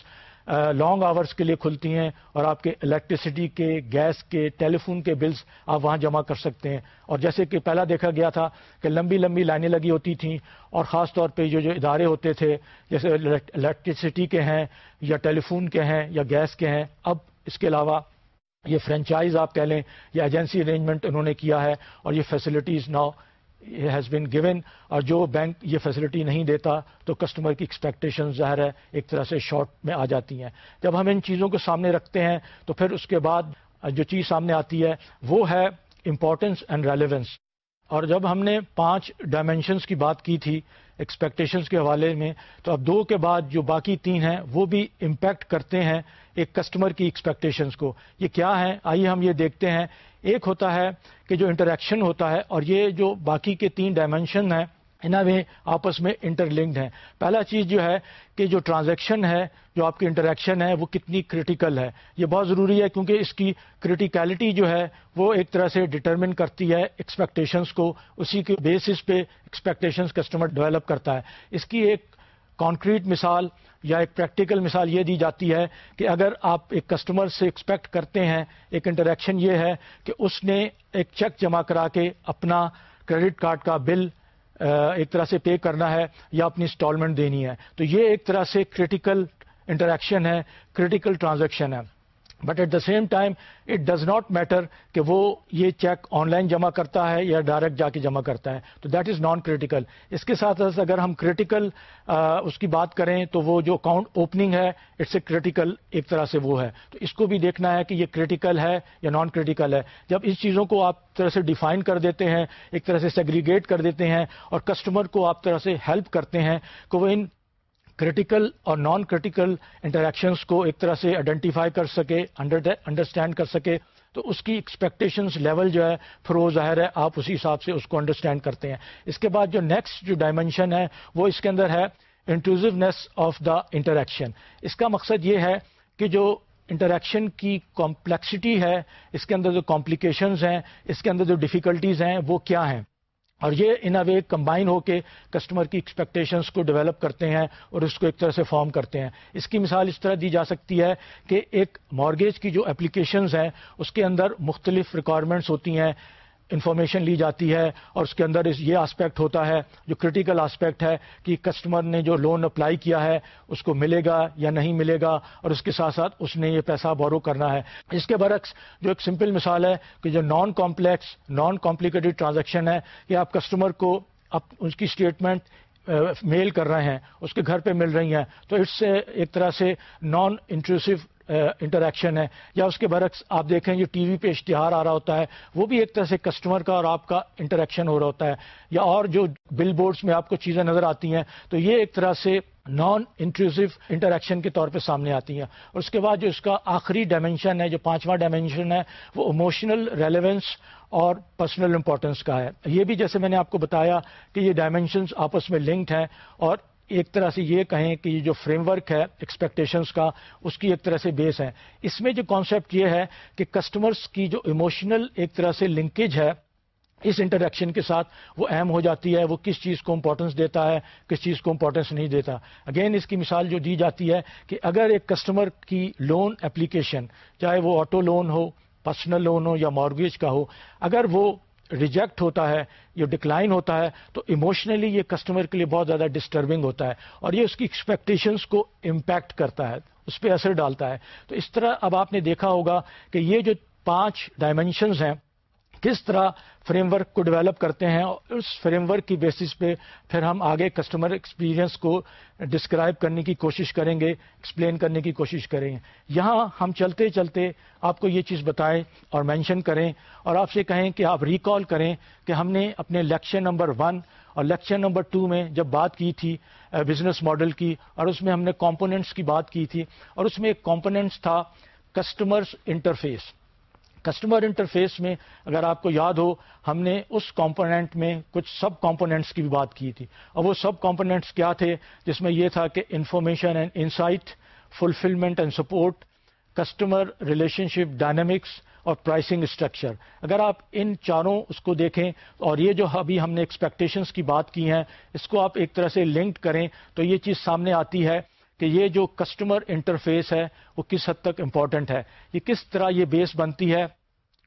لانگ آورس کے لیے کھلتی ہیں اور آپ کے الیکٹریسٹی کے گیس کے ٹیلی فون کے بلز آپ وہاں جمع کر سکتے ہیں۔ اور جیسے کہ پہلا دیکھا گیا تھا کہ لمبی لمبی لائنیں لگی ہوتی تھیں اور خاص طور پہ جو جو ادارے ہوتے تھے، جیسے الیکٹریسٹی کے ہیں یا ٹیلی فون کے ہیں یا گیس کے ہیں، اب اس کے علاوہ یہ فرینچائز آپ کہہ لیں یا ایجنسی ارینجمنٹ انہوں نے کیا ہے اور یہ facilities now has been given اور جو بینک یہ فیسلٹی نہیں دیتا تو کسٹمر کی ایکسپیکٹیشن ظاہر ہے، ایک طرح سے شارٹ میں آ جاتی ہیں۔ جب ہم ان چیزوں کو سامنے رکھتے ہیں تو پھر اس کے بعد جو چیز سامنے آتی ہے وہ ہے امپورٹنس اینڈ ریلیونس اور جب ہم نے پانچ ڈائمینشنس کی بات کی تھی ایکسپیکٹیشنس کے حوالے میں تو اب دو کے بعد جو باقی تین ہیں وہ بھی امپیکٹ کرتے ہیں ایک کسٹمر کی ایکسپیکٹیشنس کو۔ یہ کیا ہے؟ آئیے ہم یہ دیکھتے ہیں۔ ایک ہوتا ہے کہ جو انٹریکشن ہوتا ہے اور یہ جو باقی کے تین ڈائمینشن ہیں ان میں آپس میں انٹر لنکڈ ہیں۔ پہلا چیز جو ہے کہ جو ٹرانزیکشن ہے، جو آپ کی انٹریکشن ہے، وہ کتنی کریٹیکل ہے۔ یہ بہت ضروری ہے کیونکہ اس کی کریٹیکلٹی جو ہے، وہ ایک طرح سے ڈٹرمن کرتی ہے ایکسپیکٹیشنس کو۔ اسی کے بیسس پہ ایکسپیکٹیشنس کسٹمر ڈیولپ کرتا ہے۔ اس کی ایک کانکریٹ مثال یا ایک پریکٹیکل مثال یہ دی جاتی ہے کہ اگر آپ ایک کسٹمر سے ایکسپیکٹ کرتے ہیں، ایک انٹریکشن یہ ہے کہ اس نے ایک چیک جمع کرا کے اپنا کریڈٹ کارڈ کا بل ایک طرح سے پے کرنا ہے یا اپنی انسٹالمنٹ دینی ہے۔ تو یہ ایک طرح سے کریٹیکل انٹریکشن ہے کریٹیکل ٹرانزیکشن ہے۔ But at the same time it does not matter کہ وہ یہ چیک آن لائن جمع کرتا ہے یا ڈائریکٹ جا کے جمع کرتا ہے. تو دیٹ از نان کریٹیکل اس کے ساتھ ساتھ اگر ہم کریٹیکل اس کی بات کریں تو وہ جو اکاؤنٹ اوپننگ ہے اٹس اے کریٹیکل ایک طرح سے وہ ہے. تو اس کو بھی دیکھنا ہے کہ یہ کریٹیکل ہے یا نان کریٹیکل ہے. جب اس چیزوں کو آپ طرح سے ڈیفائن کر دیتے ہیں، ایک طرح سے سیگریگیٹ کر دیتے ہیں اور کسٹمر کو آپ طرح سے ہیلپ کرتے ہیں کہ وہ ان کریٹیکل اور نان کریٹیکل انٹریکشنس کو ایک طرح سے آئیڈینٹیفائی کر سکے انڈرسٹینڈ کر سکے۔ تو اس کی ایکسپیکٹیشنز لیول جو ہے فرو ظاہر ہے، آپ اسی حساب سے اس کو انڈرسٹینڈ کرتے ہیں۔ اس کے بعد جو نیکسٹ جو ڈائمینشن ہے، وہ اس کے اندر ہے انکلوزونیس آف دا انٹریکشن اس کا مقصد یہ ہے کہ جو انٹریکشن کی کمپلیکسٹی ہے، اس کے اندر جو کمپلیکیشنز ہیں، اس کے اندر جو ڈیفیکلٹیز ہیں، وہ کیا ہیں؟ اور یہ ان اے وے کمبائن ہو کے کسٹمر کی ایکسپیکٹیشنس کو ڈیولپ کرتے ہیں اور اس کو ایک طرح سے فارم کرتے ہیں۔ اس کی مثال اس طرح دی جا سکتی ہے کہ ایک مارگیج کی جو اپلیکیشنز ہیں، اس کے اندر مختلف ریکوائرمنٹس ہوتی ہیں۔ انفارمیشن لی جاتی ہے اور اس کے اندر یہ آسپیکٹ ہوتا ہے جو کرٹیکل آسپیکٹ ہے کہ کسٹمر نے جو لون اپلائی کیا ہے، اس کو ملے گا یا نہیں ملے گا اور اس کے ساتھ ساتھ اس نے یہ پیسہ بورو کرنا ہے۔ اس کے برعکس جو ایک سمپل مثال ہے کہ جو non complex non complicated transaction ہے کہ آپ کسٹمر کو اس کی اسٹیٹمنٹ میل کر رہے ہیں، اس کے گھر پہ مل رہی ہیں۔ تو اٹس ایک طرح سے نان انٹروسو انٹریکشن ہے۔ یا اس کے برعکس، آپ دیکھیں جو ٹی وی پہ اشتہار آ رہا ہوتا ہے، وہ بھی ایک طرح سے کسٹمر کا اور آپ کا انٹریکشن ہو رہا ہوتا ہے۔ یا اور جو بل بورڈس میں آپ کو چیزیں نظر آتی ہیں، تو یہ ایک طرح سے نان انٹروسو انٹریکشن کے طور پہ سامنے آتی ہیں۔ اور اس کے بعد جو اس کا آخری ڈائمینشن ہے، جو پانچواں ڈائمینشن ہے، وہ اموشنل ریلیونس اور پرسنل امپورٹنس کا ہے۔ یہ بھی جیسے میں نے آپ کو بتایا کہ یہ ڈائمینشنز آپس میں لنکڈ ہیں اور ایک طرح سے یہ کہیں کہ یہ جو فریم ورک ہے ایکسپیکٹیشنس کا، اس کی ایک طرح سے بیس ہے اس میں جو کانسیپٹ یہ ہے کہ کسٹمرز کی جو ایموشنل ایک طرح سے لنکیج ہے، اس انٹریکشن کے ساتھ وہ اہم ہو جاتی ہے، وہ کس چیز کو امپورٹنس دیتا ہے، کس چیز کو امپورٹنس نہیں دیتا۔ اگین اس کی مثال جو دی جاتی ہے کہ اگر ایک کسٹمر کی لون اپلیکیشن چاہے وہ آٹو لون ہو پرسنل لون ہو یا مارگیج کا ہو، اگر وہ ریجیکٹ ہوتا ہے یا ڈکلائن ہوتا ہے، تو ایموشنلی یہ کسٹمر کے لیے بہت زیادہ ڈسٹربنگ ہوتا ہے اور یہ اس کی ایکسپیکٹیشنس کو امپیکٹ کرتا ہے، اس پہ اثر ڈالتا ہے۔ تو اس طرح اب آپ نے دیکھا ہوگا کہ یہ جو پانچ ڈائمینشنز ہیں کس طرح فریم ورک کو ڈیولپ کرتے ہیں اور اس فریم ورک کی بیسس پہ پھر ہم آگے کسٹمر ایکسپیرینس کو ڈسکرائب کرنے کی کوشش کریں گے، ایکسپلین کرنے کی کوشش کریں گے۔ یہاں ہم چلتے چلتے آپ کو یہ چیز بتائیں اور مینشن کریں اور آپ سے کہیں کہ آپ ریکال کریں کہ ہم نے اپنے لیکچر نمبر ون اور لیکچر نمبر ٹو میں جب بات کی تھی بزنس ماڈل کی اور اس میں ہم نے کمپوننٹس کی بات کی تھی اور اس میں ایک کمپوننٹس تھا کسٹمرز انٹرفیس کسٹمر انٹرفیس میں اگر آپ کو یاد ہو، ہم نے اس کمپوننٹ میں کچھ سب کمپوننٹس کی بھی بات کی تھی۔ اور وہ سب کمپوننٹس کیا تھے؟ جس میں یہ تھا کہ information and insight, fulfilment and support, customer relationship dynamics اور پرائسنگ اسٹرکچر۔ اگر آپ ان چاروں اس کو دیکھیں، اور یہ جو ابھی ہم نے ایکسپیکٹیشنس کی بات کی ہیں، اس کو آپ ایک طرح سے لنک کریں تو یہ چیز سامنے آتی ہے۔ کہ یہ جو کسٹمر انٹرفیس ہے وہ کس حد تک امپورٹنٹ ہے، یہ کس طرح یہ بیس بنتی ہے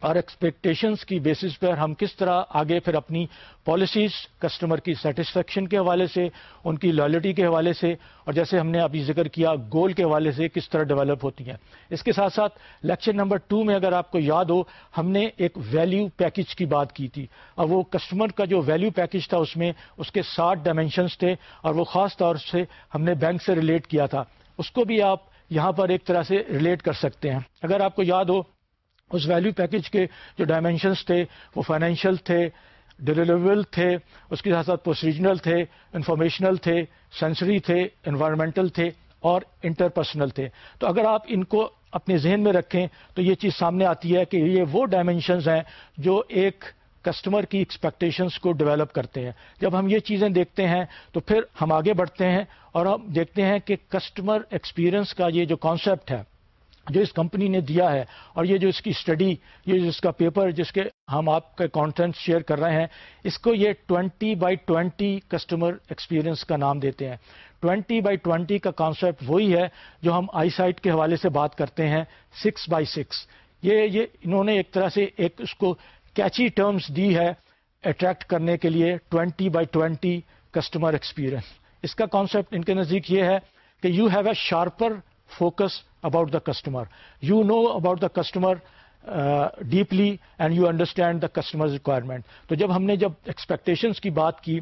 اور ایکسپیکٹیشنس کی بیسس پر ہم کس طرح آگے پھر اپنی پالیسیز کسٹمر کی سیٹسفیکشن کے حوالے سے، ان کی لائلٹی کے حوالے سے، اور جیسے ہم نے ابھی ذکر کیا گول کے حوالے سے کس طرح ڈیولپ ہوتی ہیں۔ اس کے ساتھ ساتھ لیکچر نمبر ٹو میں اگر آپ کو یاد ہو، ہم نے ایک ویلیو پیکج کی بات کی تھی۔ اور وہ کسٹمر کا جو ویلیو پیکج تھا، اس میں اس کے سات ڈائمینشنس تھے، اور وہ خاص طور سے ہم نے بینک سے ریلیٹ کیا تھا۔ اس کو بھی آپ یہاں پر ایک طرح سے ریلیٹ کر سکتے ہیں۔ اگر آپ کو یاد ہو اس ویلیو پیکج کے جو ڈائمینشنس تھے، وہ فائنینشیل تھے ڈیلیوریبل تھے، اس کے ساتھ ساتھ پروسیجنل تھے انفارمیشنل تھے سینسری تھے انوائرمنٹل تھے اور انٹرپرسنل تھے۔ تو اگر آپ ان کو اپنے ذہن میں رکھیں تو یہ چیز سامنے آتی ہے کہ یہ وہ ڈائمینشنز ہیں جو ایک کسٹمر کی ایکسپیکٹیشنس کو ڈیولپ کرتے ہیں۔ جب ہم یہ چیزیں دیکھتے ہیں تو پھر ہم آگے بڑھتے ہیں اور ہم دیکھتے ہیں کہ کسٹمر ایکسپیرئنس کا یہ جو کانسیپٹ ہے جو اس کمپنی نے دیا ہے اور یہ جو اس کی اسٹڈی یہ جو اس کا پیپر جس کے ہم آپ کا کانٹینٹ شیئر کر رہے ہیں، اس کو یہ twenty by twenty customer experience کا نام دیتے ہیں۔ ٹوینٹی بائی ٹوینٹی کا کانسیپٹ وہی ہے جو ہم آئی سائٹ کے حوالے سے بات کرتے ہیں سکس بائی سکس یہ یہ انہوں نے ایک طرح سے ایک اس کو کیچی ٹرمز دی ہے اٹریکٹ کرنے کے لیے twenty by twenty customer experience اس کا کانسیپٹ ان کے نزدیک یہ ہے کہ you have a sharper focus about the customer you know about the customer deeply and you understand the customer requirement تو جب ہم نے جب ایکسپیکٹیشنس کی بات کی،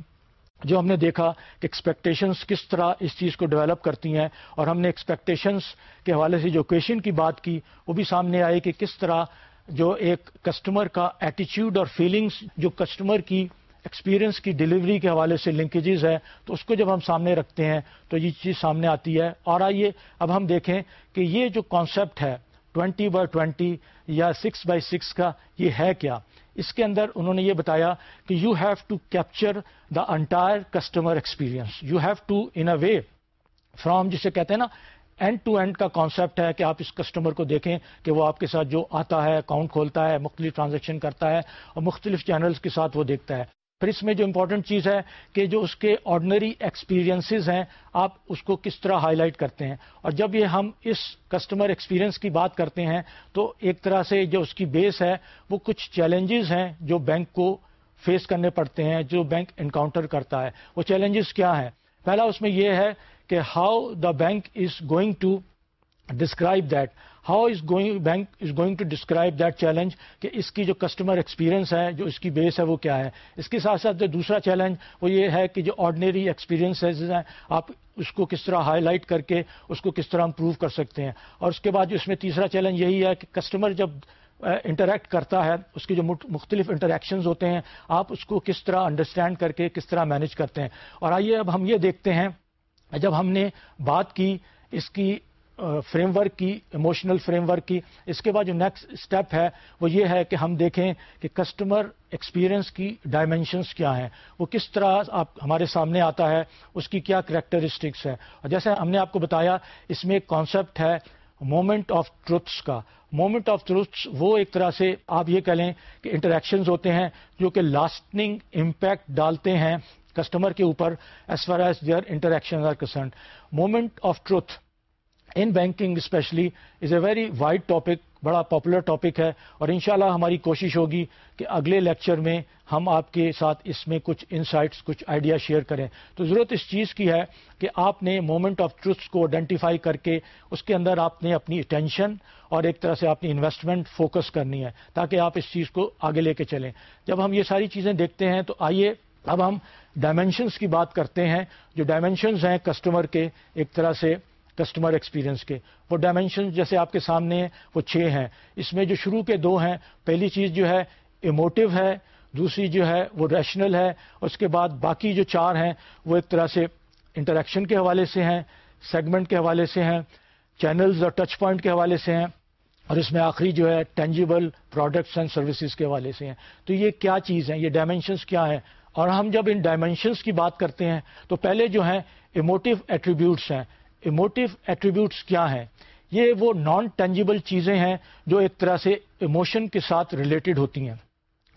جو ہم نے دیکھا کہ ایکسپیکٹیشنس کس طرح اس چیز کو ڈیولپ کرتی ہیں، اور ہم نے ایکسپیکٹیشنس کے حوالے سے جو کویشن کی بات کی، وہ بھی سامنے آئی کہ کس طرح جو ایک کسٹمر کا ایٹیچیوڈ اور فیلنگس جو کسٹمر کی ایکسپیرئنس کی ڈلیوری کے حوالے سے لنکیجز ہے تو اس کو جب ہم سامنے رکھتے ہیں، تو یہ چیز سامنے آتی ہے۔ اور آئیے، اب ہم دیکھیں کہ یہ جو کانسیپٹ ہے ٹوینٹی بائی ٹوینٹی یا سکس بائی سکس کا، یہ ہے کیا؟ اس کے اندر انہوں نے یہ بتایا کہ you have to capture the entire customer experience you have to in a way from جسے کہتے ہیں نا اینڈ ٹو اینڈ کا کانسیپٹ ہے کہ آپ اس کسٹمر کو دیکھیں کہ وہ آپ کے ساتھ جو آتا ہے اکاؤنٹ کھولتا ہے، مختلف ٹرانزیکشن کرتا ہے اور مختلف چینلز کے ساتھ وہ دیکھتا ہے۔ پھر اس میں جو امپورٹنٹ چیز ہے کہ جو اس کے آرڈنری ایکسپیرینسز ہیں، آپ اس کو کس طرح ہائی لائٹ کرتے ہیں؟ اور جب یہ ہم اس کسٹمر ایکسپیرینس کی بات کرتے ہیں، تو ایک طرح سے جو اس کی بیس ہے، وہ کچھ چیلنجز ہیں جو بینک کو فیس کرنے پڑتے ہیں، جو بینک انکاؤنٹر کرتا ہے۔ وہ چیلنجز کیا ہیں؟ پہلا اس میں یہ ہے کہ how the bank is going to describe that how is going bank is going to describe that challenge کہ اس کی جو کسٹمر ایکسپیرینس ہے، جو اس کی بیس ہے، وہ کیا ہے؟ اس کے ساتھ ساتھ جو دوسرا چیلنج وہ یہ ہے کہ جو آرڈنری ایکسپیرینس ہیں، آپ اس کو کس طرح ہائی لائٹ کر کے اس کو کس طرح امپروو کر سکتے ہیں۔ اور اس کے بعد جو اس میں تیسرا چیلنج یہی ہے کہ کسٹمر جب انٹریکٹ کرتا ہے، اس کے جو مختلف انٹریکشنز ہوتے ہیں، آپ اس کو کس طرح انڈرسٹینڈ کر کے کس طرح مینج کرتے ہیں۔ اور آئیے اب ہم یہ دیکھتے ہیں۔ جب ہم نے بات کی اس کی فریم ورک کی ایموشنل فریم ورک کی. اس کے بعد جو نیکسٹ اسٹیپ ہے، وہ یہ ہے کہ ہم دیکھیں کہ کسٹمر ایکسپیرئنس کی ڈائمینشنس کیا ہیں. وہ کس طرح آپ، ہمارے سامنے آتا ہے، اس کی کیا کریکٹرسٹکس ہے اور جیسے ہم نے آپ کو بتایا، اس میں ایک کانسیپٹ ہے مومنٹ آف ٹروتھس کا. مومنٹ آف ٹروتھس وہ ایک طرح سے آپ یہ کہہ لیں کہ انٹریکشنز ہوتے ہیں جو کہ لاسٹنگ امپیکٹ ڈالتے ہیں کسٹمر کے اوپر as far as their interaction are concerned moment of truth in banking especially is a very wide topic بڑا پاپولر ٹاپک ہے اور انشاءاللہ ہماری کوشش ہوگی کہ اگلے لیکچر میں ہم آپ کے ساتھ اس میں کچھ انسائٹس کچھ آئیڈیا شیئر کریں۔ تو ضرورت اس چیز کی ہے کہ آپ نے مومنٹ آف ٹروتھ کو آئیڈینٹیفائی کر کے اس کے اندر آپ نے اپنی اٹینشن اور ایک طرح سے اپنی انویسٹمنٹ فوکس کرنی ہے تاکہ آپ اس چیز کو آگے لے کے چلیں۔ جب ہم یہ ساری چیزیں دیکھتے ہیں تو آئیے اب ہم ڈائمینشنس کی بات کرتے ہیں۔ جو ڈائمینشنز ہیں کسٹمر کے ایک طرح سے کسٹمر ایکسپیرینس کے۔ وہ ڈائمینشن جیسے آپ کے سامنے ہیں وہ چھ ہیں۔ اس میں جو شروع کے دو ہیں، پہلی چیز جو ہے ایموٹو ہے، دوسری جو ہے وہ ریشنل ہے، اس کے بعد باقی جو چار ہیں وہ ایک طرح سے انٹریکشن کے حوالے سے ہیں سیگمنٹ کے حوالے سے ہیں چینلز اور ٹچ پوائنٹ کے حوالے سے ہیں، اور اس میں آخری جو ہے ٹینجیبل پروڈکٹس اینڈ سروسز کے حوالے سے ہیں۔ تو یہ کیا چیز ہیں؟ یہ ڈائمینشنس کیا ہیں؟ اور ہم جب ان ڈائمینشنس کی بات کرتے ہیں تو پہلے جو ہیں ایموٹیو ایٹریبیوٹس ہیں۔ ایموٹیو ایٹریبیوٹس کیا ہیں؟ یہ وہ نان ٹینجیبل چیزیں ہیں جو ایک طرح سے ایموشن کے ساتھ ریلیٹڈ ہوتی ہیں۔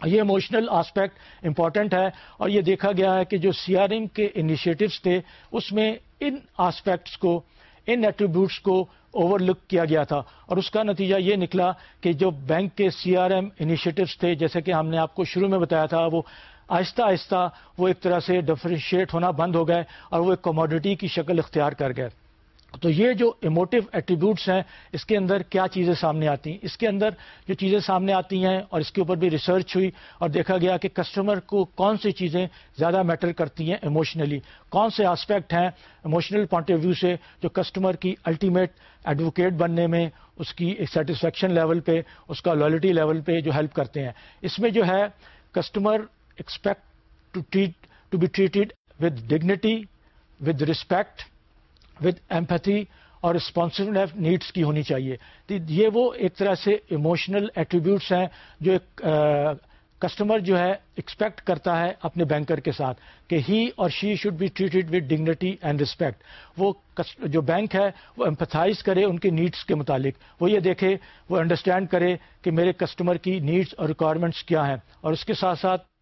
یہ ایموشنل آسپیکٹ امپورٹنٹ ہے اور یہ دیکھا گیا ہے کہ جو سی آر ایم کے انیشیٹوس تھے، اس میں ان آسپیکٹس کو، ان ایٹریبیوٹس کو اوور لک کیا گیا تھا۔ اور اس کا نتیجہ یہ نکلا کہ جو بینک کے سی آر ایم انیشیٹوس تھے، جیسے کہ ہم نے آپ کو شروع میں بتایا تھا، وہ آہستہ آہستہ وہ ایک طرح سے ڈفرینشیٹ ہونا بند ہو گئے اور وہ ایک کموڈٹی کی شکل اختیار کر گئے۔ تو یہ جو ایموٹیو ایٹریبیوٹس ہیں، اس کے اندر کیا چیزیں سامنے آتی ہیں؟ اس کے اندر جو چیزیں سامنے آتی ہیں اور اس کے اوپر بھی ریسرچ ہوئی اور دیکھا گیا کہ کسٹمر کو کون سی چیزیں زیادہ میٹر کرتی ہیں ایموشنلی کون سے آسپیکٹ ہیں ایموشنل پوائنٹ آف ویو سے جو کسٹمر کی الٹیمیٹ ایڈوکیٹ بننے میں، اس کی ایک سیٹسفیکشن لیول پہ، اس کا لائلٹی لیول پہ جو ہیلپ کرتے ہیں؟ اس میں جو ہے customer expect to treat to be treated with dignity with respect with empathy اور ریسپانسبل نیڈس کی ہونی چاہیے۔ یہ وہ ایک طرح سے ایموشنل ایٹریبیوٹس ہیں جو ایک کسٹمر جو ہے ایکسپیکٹ کرتا ہے اپنے بینکر کے ساتھ کہ ہی اور she should be treated with dignity and respect وہ جو بینک ہے وہ ایمپتھائز کرے ان کے نیڈس کے متعلق۔ وہ یہ دیکھے، وہ انڈرسٹینڈ کرے کہ میرے کسٹمر کی نیڈس اور ریکوائرمنٹس کیا ہیں۔ اور اس کے ساتھ ساتھ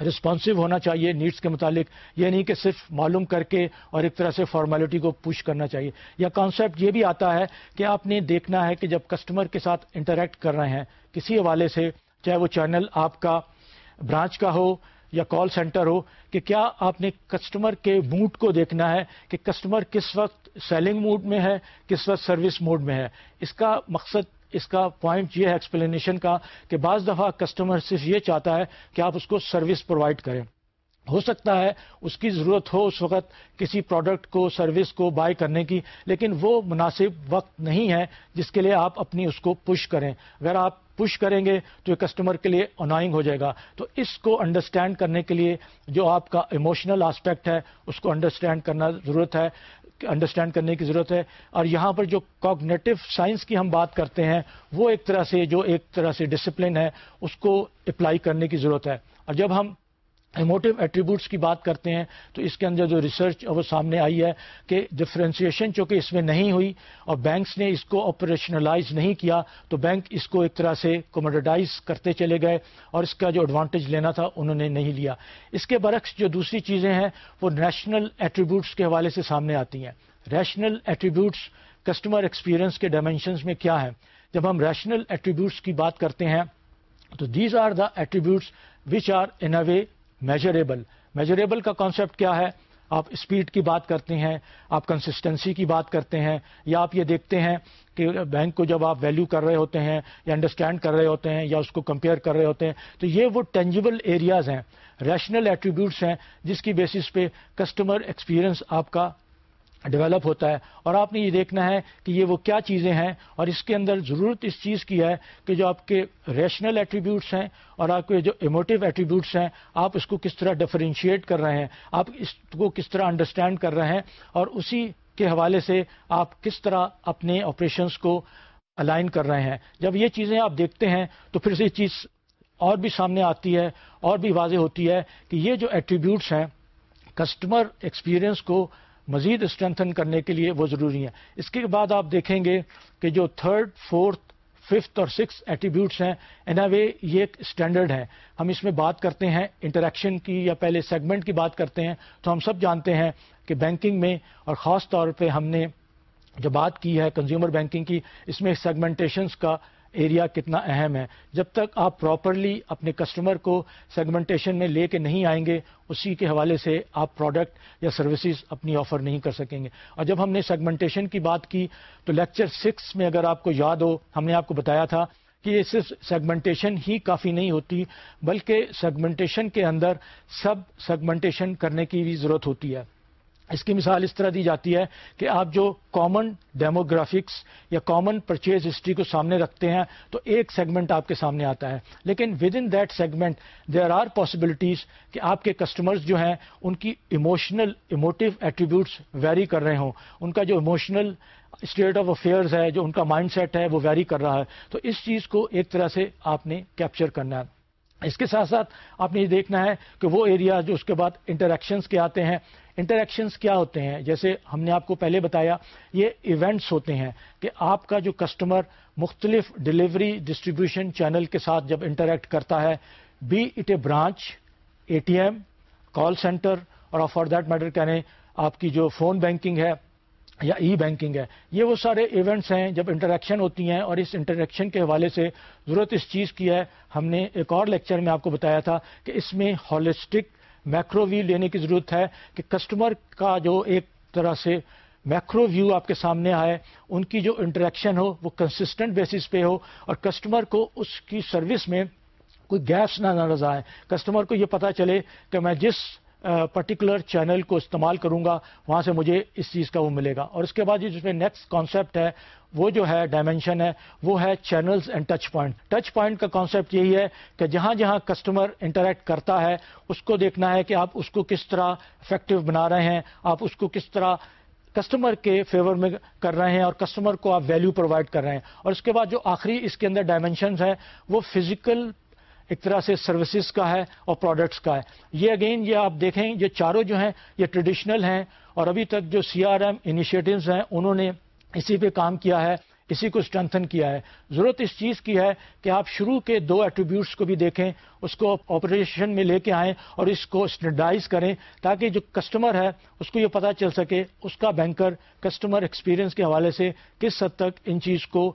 رسپانسو ہونا چاہیے نیڈس کے متعلق، یہ نہیں کہ صرف معلوم کر کے اور ایک طرح سے فارمیلٹی کو پوش کرنا چاہیے۔ یا کانسیپٹ یہ بھی آتا ہے کہ آپ نے دیکھنا ہے کہ جب کسٹمر کے ساتھ انٹریکٹ کر رہے ہیں، کسی حوالے سے، چاہے وہ چینل آپ کا برانچ کا ہو یا کال سینٹر ہو، کہ کیا آپ نے کسٹمر کے موڈ کو دیکھنا ہے کہ کسٹمر کس وقت سیلنگ موڈ میں ہے، کس وقت سروس موڈ میں ہے۔ اس کا مقصد اس کا پوائنٹ یہ ہے ایکسپلینیشن کا کہ بعض دفعہ کسٹمر صرف یہ چاہتا ہے کہ آپ اس کو سروس پرووائڈ کریں۔ ہو سکتا ہے اس کی ضرورت ہو اس وقت کسی پروڈکٹ کو سروس کو بائی کرنے کی، لیکن وہ مناسب وقت نہیں ہے جس کے لیے آپ اپنی اس کو پش کریں۔ اگر آپ پش کریں گے تو یہ کسٹمر کے لیے انائنگ ہو جائے گا۔ تو اس کو انڈرسٹینڈ کرنے کے لیے جو آپ کا ایموشنل آسپیکٹ ہے، اس کو انڈرسٹینڈ کرنا ضرورت ہے۔ انڈرسٹینڈ کرنے کی ضرورت ہے۔ اور یہاں پر جو کوگنیٹو سائنس کی ہم بات کرتے ہیں، وہ ایک طرح سے جو ایک طرح سے ڈسپلن ہے، اس کو اپلائی کرنے کی ضرورت ہے۔ اور جب ہم ایموٹیو ایٹریبیوٹس کی بات کرتے ہیں، تو اس کے اندر جو ریسرچ وہ سامنے آئی ہے کہ ڈفرینسیشن چونکہ اس میں نہیں ہوئی اور بینکس نے اس کو آپریشنلائز نہیں کیا، تو بینک اس کو ایک طرح سے کوموڈیٹائز کرتے چلے گئے اور اس کا جو ایڈوانٹیج لینا تھا انہوں نے نہیں لیا۔ اس کے برعکس جو دوسری چیزیں ہیں، وہ نیشنل ایٹریبیوٹس کے حوالے سے سامنے آتی ہیں۔ ریشنل ایٹریبیوٹس کسٹمر ایکسپیرئنس کے ڈائمینشنس میں کیا ہے؟ جب ہم ریشنل ایٹریبیوٹس کی بات کرتے ہیں، تو these are the attributes which are in a way measurable measurable کا کانسیپٹ کیا ہے؟ آپ اسپیڈ کی بات کرتے ہیں، آپ کنسسٹنسی کی بات کرتے ہیں، یا آپ یہ دیکھتے ہیں کہ بینک کو جب آپ ویلیو کر رہے ہوتے ہیں، یا انڈرسٹینڈ کر رہے ہوتے ہیں، یا اس کو کمپیئر کر رہے ہوتے ہیں، تو یہ وہ ٹینجیبل ایریاز ہیں ریشنل ایٹریبیوٹس ہیں، جس کی بیسس پہ کسٹمر ایکسپیرئنس آپ کا ڈیولپ ہوتا ہے اور آپ نے یہ دیکھنا ہے کہ یہ وہ کیا چیزیں ہیں اور اس کے اندر ضرورت اس چیز کی ہے کہ جو آپ کے ریشنل ایٹریبیوٹس ہیں اور آپ کے جو ایموٹیو ایٹریبیوٹس ہیں، آپ اس کو کس طرح ڈفرینشیٹ کر رہے ہیں، آپ اس کو کس طرح انڈرسٹینڈ کر رہے ہیں اور اسی کے حوالے سے آپ کس طرح اپنے آپریشنس کو الائن کر رہے ہیں۔ جب یہ چیزیں آپ دیکھتے ہیں تو پھر سے یہ چیز اور بھی سامنے آتی ہے اور بھی واضح ہوتی ہے کہ یہ جو ایٹریبیوٹس ہیں کسٹمر ایکسپیرئنس کو مزید اسٹرینتھن کرنے کے لیے وہ ضروری ہیں۔ اس کے بعد آپ دیکھیں گے کہ جو تھرڈ فورتھ ففتھ اور سکس ایٹریبیوٹس ہیں ان اے وے یہ ایک اسٹینڈرڈ ہے ہم اس میں بات کرتے ہیں انٹریکشن کی یا پہلے سیگمنٹ کی بات کرتے ہیں تو ہم سب جانتے ہیں کہ بینکنگ میں اور خاص طور پہ ہم نے جو بات کی ہے کنزیومر بینکنگ کی، اس میں سیگمنٹیشنس کا ایریا کتنا اہم ہے۔ جب تک آپ پراپرلی اپنے کسٹمر کو سیگمنٹیشن میں لے کے نہیں آئیں گے، اسی کے حوالے سے آپ پروڈکٹ یا سروسز اپنی آفر نہیں کر سکیں گے۔ اور جب ہم نے سیگمنٹیشن کی بات کی، تو لیکچر سکس میں اگر آپ کو یاد ہو، ہم نے آپ کو بتایا تھا کہ یہ صرف سیگمنٹیشن ہی کافی نہیں ہوتی، بلکہ سیگمنٹیشن کے اندر سب سیگمنٹیشن کرنے کی بھی ضرورت ہوتی ہے۔ اس کی مثال اس طرح دی جاتی ہے کہ آپ جو کامن ڈیموگرافکس یا کامن پرچیز ہسٹری کو سامنے رکھتے ہیں، تو ایک سیگمنٹ آپ کے سامنے آتا ہے۔ لیکن within that segment there are possibilities کہ آپ کے کسٹمرز جو ہیں، ان کی ایموشنل ایموٹیو ایٹریبیوٹس ویری کر رہے ہوں۔ ان کا جو ایموشنل اسٹیٹ آف افیئرز ہے، جو ان کا مائنڈ سیٹ ہے، وہ ویری کر رہا ہے۔ تو اس چیز کو ایک طرح سے آپ نے کیپچر کرنا ہے۔ اس کے ساتھ ساتھ آپ نے یہ دیکھنا ہے کہ وہ ایریا جو اس کے بعد انٹریکشنس کے آتے ہیں انٹریکشنس کیا ہوتے ہیں؟ جیسے ہم نے آپ کو پہلے بتایا، یہ ایونٹس ہوتے ہیں کہ آپ کا جو کسٹمر مختلف ڈلیوری ڈسٹریبیوشن چینل کے ساتھ جب انٹریکٹ کرتا ہے، be it a branch, A T M, call centre, اور فار دیٹ میٹر کہنے آپ کی جو فون بینکنگ ہے یا ای بینکنگ ہے، یہ وہ سارے ایونٹس ہیں جب انٹریکشن ہوتی ہیں، اور اس انٹریکشن کے حوالے سے ضرورت اس چیز کی ہے۔ ہم نے ایک اور لیکچر میں آپ کو بتایا تھا کہ اس میں ہالسٹک میکرو ویو لینے کی ضرورت ہے کہ کسٹمر کا جو ایک طرح سے میکرو ویو آپ کے سامنے آئے، ان کی جو انٹریکشن ہو، وہ کنسسٹنٹ بیسس پہ ہو اور کسٹمر کو اس کی سروس میں کوئی گیپس نہ نظر آئے۔ کسٹمر کو یہ پتا چلے کہ میں جس پرٹیکولر چینل کو استعمال کروں گا، وہاں سے مجھے اس چیز کا وہ ملے گا۔ اور اس کے بعد جس میں نیکسٹ کانسیپٹ ہے، وہ جو ہے ڈائمینشن ہے، وہ ہے channels and touch point touch point کا کانسیپٹ یہی ہے کہ جہاں جہاں کسٹمر انٹریکٹ کرتا ہے، اس کو دیکھنا ہے کہ آپ اس کو کس طرح افیکٹو بنا رہے ہیں، آپ اس کو کس طرح کسٹمر کے فیور میں کر رہے ہیں اور کسٹمر کو آپ ویلیو پرووائڈ کر رہے ہیں۔ اور اس کے بعد جو آخری اس کے اندر ڈائمینشنز ہے وہ فزیکل ایک طرح سے سروسز کا ہے اور پروڈکٹس کا ہے۔ یہ اگین یہ آپ دیکھیں، یہ چاروں جو ہیں، یہ ٹریڈیشنل ہیں اور ابھی تک جو سی آر ایم انیشیٹوز ہیں، انہوں نے اسی پہ کام کیا ہے۔ اسی کو اسٹرینتھن کیا ہے۔ ضرورت اس چیز کی ہے کہ آپ شروع کے دو ایٹریبیوٹس کو بھی دیکھیں، اس کو آپریشن میں لے کے آئیں اور اس کو اسٹینڈائز کریں تاکہ جو کسٹمر ہے، اس کو یہ پتا چل سکے اس کا بینکر کسٹمر ایکسپیرینس کے حوالے سے کس حد تک ان چیز کو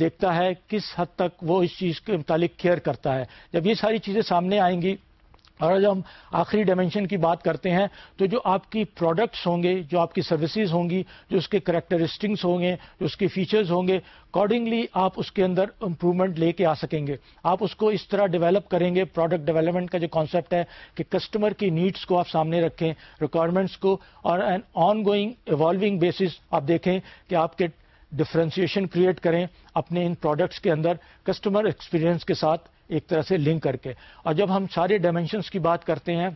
دیکھتا ہے، کس حد تک وہ اس چیز کے متعلق کیئر کرتا ہے۔ جب یہ ساری چیزیں سامنے آئیں گی اور جب ہم آخری ڈائمینشن کی بات کرتے ہیں، تو جو آپ کی پروڈکٹس ہوں گے، جو آپ کی سروسز ہوں گی، جو اس کے کریکٹرسٹنگس ہوں گے، جو اس کے فیچرز ہوں گے اکارڈنگلی آپ اس کے اندر امپروومنٹ لے کے آ سکیں گے۔ آپ اس کو اس طرح ڈیولپ کریں گے پروڈکٹ ڈیولپمنٹ کا جو کانسیپٹ ہے کہ کسٹمر کی نیڈس کو آپ سامنے رکھیں ریکوائرمنٹس کو، اور an ongoing evolving basis آپ دیکھیں کہ آپ کے ڈفرینسیشن کریٹ کریں اپنے ان پروڈکٹس کے اندر کسٹمر ایکسپیرئنس کے ساتھ ایک طرح سے لنک کر کے۔ اور جب ہم سارے ڈائمینشنس کی بات کرتے ہیں،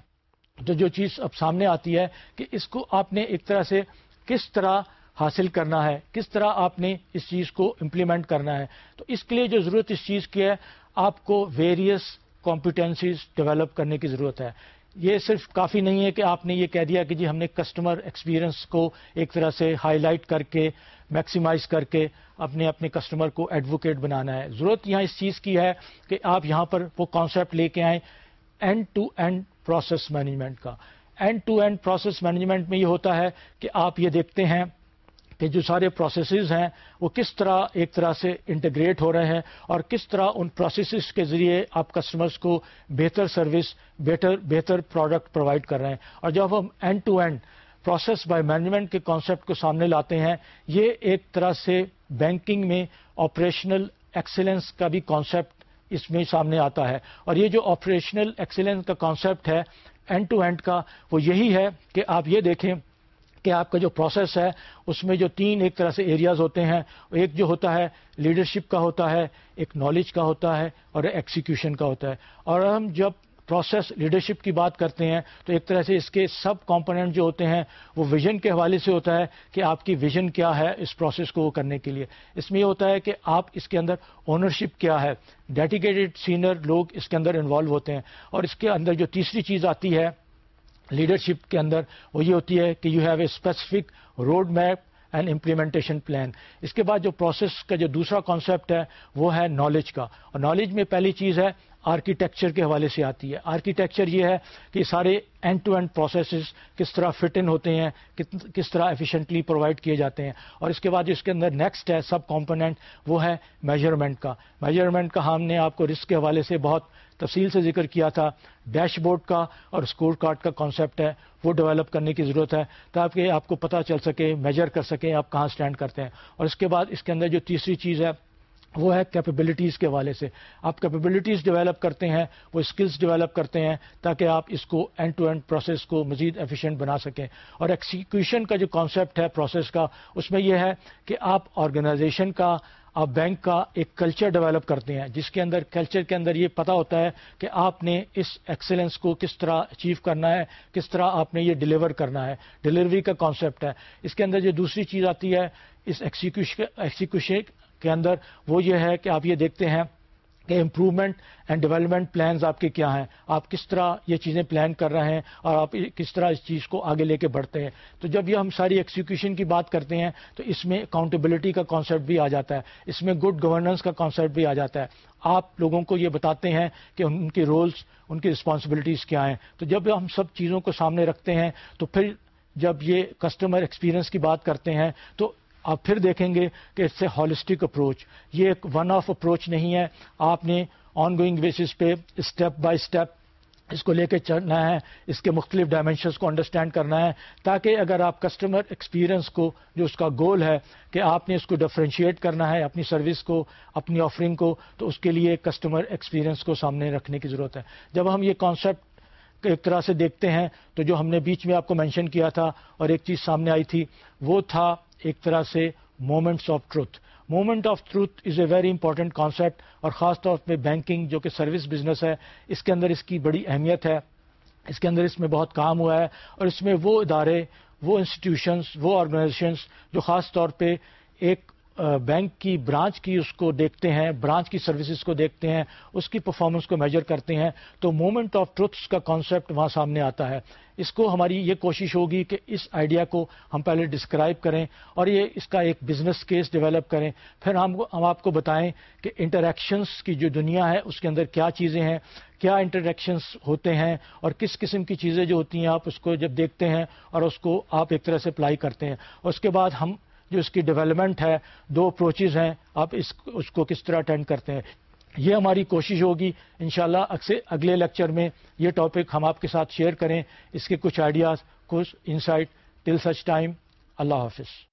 تو جو چیز اب سامنے آتی ہے کہ اس کو آپ نے ایک طرح سے کس طرح حاصل کرنا ہے، کس طرح آپ نے اس چیز کو امپلیمنٹ کرنا ہے۔ تو اس کے لیے جو ضرورت اس چیز کی ہے، آپ کو ویریس کمپیٹنسیز ڈیولپ کرنے کی ضرورت ہے۔ یہ صرف کافی نہیں ہے کہ آپ نے یہ کہہ دیا کہ جی ہم نے کسٹمر ایکسپیرئنس کو ایک طرح سے ہائی لائٹ کر کے میکسیمائز کر کے اپنے اپنے کسٹمر کو ایڈوکیٹ بنانا ہے۔ ضرورت یہاں اس چیز کی ہے کہ آپ یہاں پر وہ کانسیپٹ لے کے آئیں end to end process management کا۔ End to end process management میں یہ ہوتا ہے کہ آپ یہ دیکھتے ہیں کہ جو سارے پروسیسز ہیں، وہ کس طرح ایک طرح سے انٹیگریٹ ہو رہے ہیں اور کس طرح ان پروسیسز کے ذریعے آپ کسٹمرز کو بہتر سروس بہتر بہتر پروڈکٹ پرووائڈ کر رہے ہیں۔ اور جب ہم end to end process by management کے کانسیپٹ کو سامنے لاتے ہیں، یہ ایک طرح سے بینکنگ میں آپریشنل ایکسیلنس کا بھی کانسیپٹ اس میں سامنے آتا ہے۔ اور یہ جو آپریشنل ایکسیلنس کا کانسیپٹ ہے اینڈ ٹو اینڈ کا، وہ یہی ہے کہ آپ یہ دیکھیں کہ آپ کا جو پروسیس ہے، اس میں جو تین ایک طرح سے ایریاز ہوتے ہیں، ایک جو ہوتا ہے لیڈرشپ کا ہوتا ہے، ایک نالج کا ہوتا ہے اور ایکسیکیوشن کا ہوتا ہے۔ اور ہم جب پروسیس لیڈرشپ کی بات کرتے ہیں، تو ایک طرح سے اس کے سب کمپوننٹ جو ہوتے ہیں، وہ ویژن کے حوالے سے ہوتا ہے کہ آپ کی ویژن کیا ہے اس پروسیس کو وہ کرنے کے لیے۔ اس میں یہ ہوتا ہے کہ آپ اس کے اندر اونرشپ کیا ہے۔ ڈیڈیکیٹڈ سینئر لوگ اس کے اندر انوالو ہوتے ہیں۔ اور اس کے اندر جو تیسری چیز آتی ہے لیڈرشپ کے اندر وہ یہ ہوتی ہے کہ you have a specific road map and implementation plan اس کے بعد جو پروسیس کا جو دوسرا کانسیپٹ ہے وہ ہے نالج کا. اور نالج میں پہلی چیز ہے آرکیٹیکچر کے حوالے سے آتی ہے۔ آرکیٹیکچر یہ ہے کہ سارے اینڈ ٹو اینڈ پروسیسز کس طرح فٹ ان ہوتے ہیں کس طرح ایفیشینٹلی پرووائڈ کیے جاتے ہیں۔ اور اس کے بعد اس کے اندر نیکسٹ ہے سب کمپوننٹ وہ ہے میجرمنٹ کا۔ میجرمنٹ کا ہم نے آپ کو رسک کے حوالے سے بہت تفصیل سے ذکر کیا تھا۔ ڈیش بورڈ کا اور اسکور کارڈ کا کانسیپٹ ہے، وہ ڈیولپ کرنے کی ضرورت ہے تاکہ آپ کو پتہ چل سکے میجر کر سکیں آپ کہاں اسٹینڈ کرتے ہیں۔ اور اس کے بعد اس کے اندر جو تیسری چیز ہے وہ ہے کیپیبلٹیز کے حوالے سے۔ آپ کیپیبلٹیز ڈیولپ کرتے ہیں، وہ اسکلس ڈیولپ کرتے ہیں تاکہ آپ اس کو اینڈ ٹو اینڈ پروسیس کو مزید ایفیشینٹ بنا سکیں۔ اور ایکسیکیوشن کا جو کانسیپٹ ہے پروسیس کا، اس میں یہ ہے کہ آپ آرگنائزیشن کا، آپ بینک کا ایک کلچر ڈیولپ کرتے ہیں، جس کے اندر کلچر کے اندر یہ پتا ہوتا ہے کہ آپ نے اس ایکسلنس کو کس طرح اچیو کرنا ہے، کس طرح آپ نے یہ ڈلیور کرنا ہے۔ ڈلیوری کا کانسیپٹ ہے۔ اس کے اندر جو دوسری چیز آتی ہے، اس ایکسیکیوشن کے اندر، وہ یہ ہے کہ آپ یہ دیکھتے ہیں کہ امپروومنٹ اینڈ ڈیولپمنٹ پلانز آپ کے کیا ہیں؟ آپ کس طرح یہ چیزیں پلان کر رہے ہیں اور آپ کس طرح اس چیز کو آگے لے کے بڑھتے ہیں؟ تو جب یہ ہم ساری ایکسیکیوشن کی بات کرتے ہیں، تو اس میں اکاؤنٹیبلٹی کا کانسیپٹ بھی آ جاتا ہے۔ اس میں گڈ گورننس کا کانسیپٹ بھی آ جاتا ہے۔ آپ لوگوں کو یہ بتاتے ہیں کہ ان کی رولز ان کی رسپانسبلٹیز کیا ہیں۔ تو جب ہم سب چیزوں کو سامنے رکھتے ہیں، تو پھر جب یہ کسٹمر ایکسپیرئنس کی بات کرتے ہیں، تو آپ پھر دیکھیں گے کہ اس سے ہالسٹک اپروچ یہ ایک ون آف اپروچ نہیں ہے۔ آپ نے آن گوئنگ بیسس پہ اسٹیپ بائی اسٹیپ اس کو لے کے چلنا ہے، اس کے مختلف ڈائمینشنس کو انڈرسٹینڈ کرنا ہے، تاکہ اگر آپ کسٹمر ایکسپیرئنس کو، جو اس کا گول ہے کہ آپ نے اس کو ڈفرینشیٹ کرنا ہے اپنی سروس کو، اپنی آفرنگ کو، تو اس کے لیے کسٹمر ایکسپیرئنس کو سامنے رکھنے کی ضرورت ہے۔ جب ہم یہ کانسیپٹ ایک طرح سے دیکھتے ہیں، تو جو ہم نے بیچ میں آپ کو مینشن کیا تھا اور ایک چیز سامنے آئی تھی، وہ تھا ایک طرح سے moments of truth moment of truth is a very important concept اور خاص طور پہ بینکنگ جو کہ سروس بزنس ہے، اس کے اندر اس کی بڑی اہمیت ہے۔ اس کے اندر اس میں بہت کام ہوا ہے اور اس میں وہ ادارے، وہ انسٹیٹیوشنس وہ آرگنائزیشنس جو خاص طور پہ ایک بینک کی برانچ کی اس کو دیکھتے ہیں، برانچ کی سروسز کو دیکھتے ہیں، اس کی پرفارمنس کو میجر کرتے ہیں، تو مومنٹ آف ٹروتھس کا کانسیپٹ وہاں سامنے آتا ہے۔ اس کو ہماری یہ کوشش ہوگی کہ اس آئیڈیا کو ہم پہلے ڈسکرائب کریں اور یہ اس کا ایک بزنس کیس ڈیولپ کریں۔ پھر ہم ہم آپ کو بتائیں کہ انٹریکشنس کی جو دنیا ہے، اس کے اندر کیا چیزیں ہیں، کیا انٹریکشنس ہوتے ہیں اور کس قسم کی چیزیں جو ہوتی ہیں، آپ اس کو جب دیکھتے ہیں اور اس کو آپ ایک طرح سے اپلائی کرتے ہیں۔ اور اس کے بعد ہم جو اس کی ڈیولپمنٹ ہے، دو اپروچز ہیں، آپ اس اس کو کس طرح اٹینڈ کرتے ہیں؟ یہ ہماری کوشش ہوگی، انشاءاللہ شاء اگلے لیکچر میں یہ ٹاپک ہم آپ کے ساتھ شیئر کریں۔ اس کے کچھ آئیڈیاز کچھ انسائٹ ٹل سچ ٹائم اللہ حافظ۔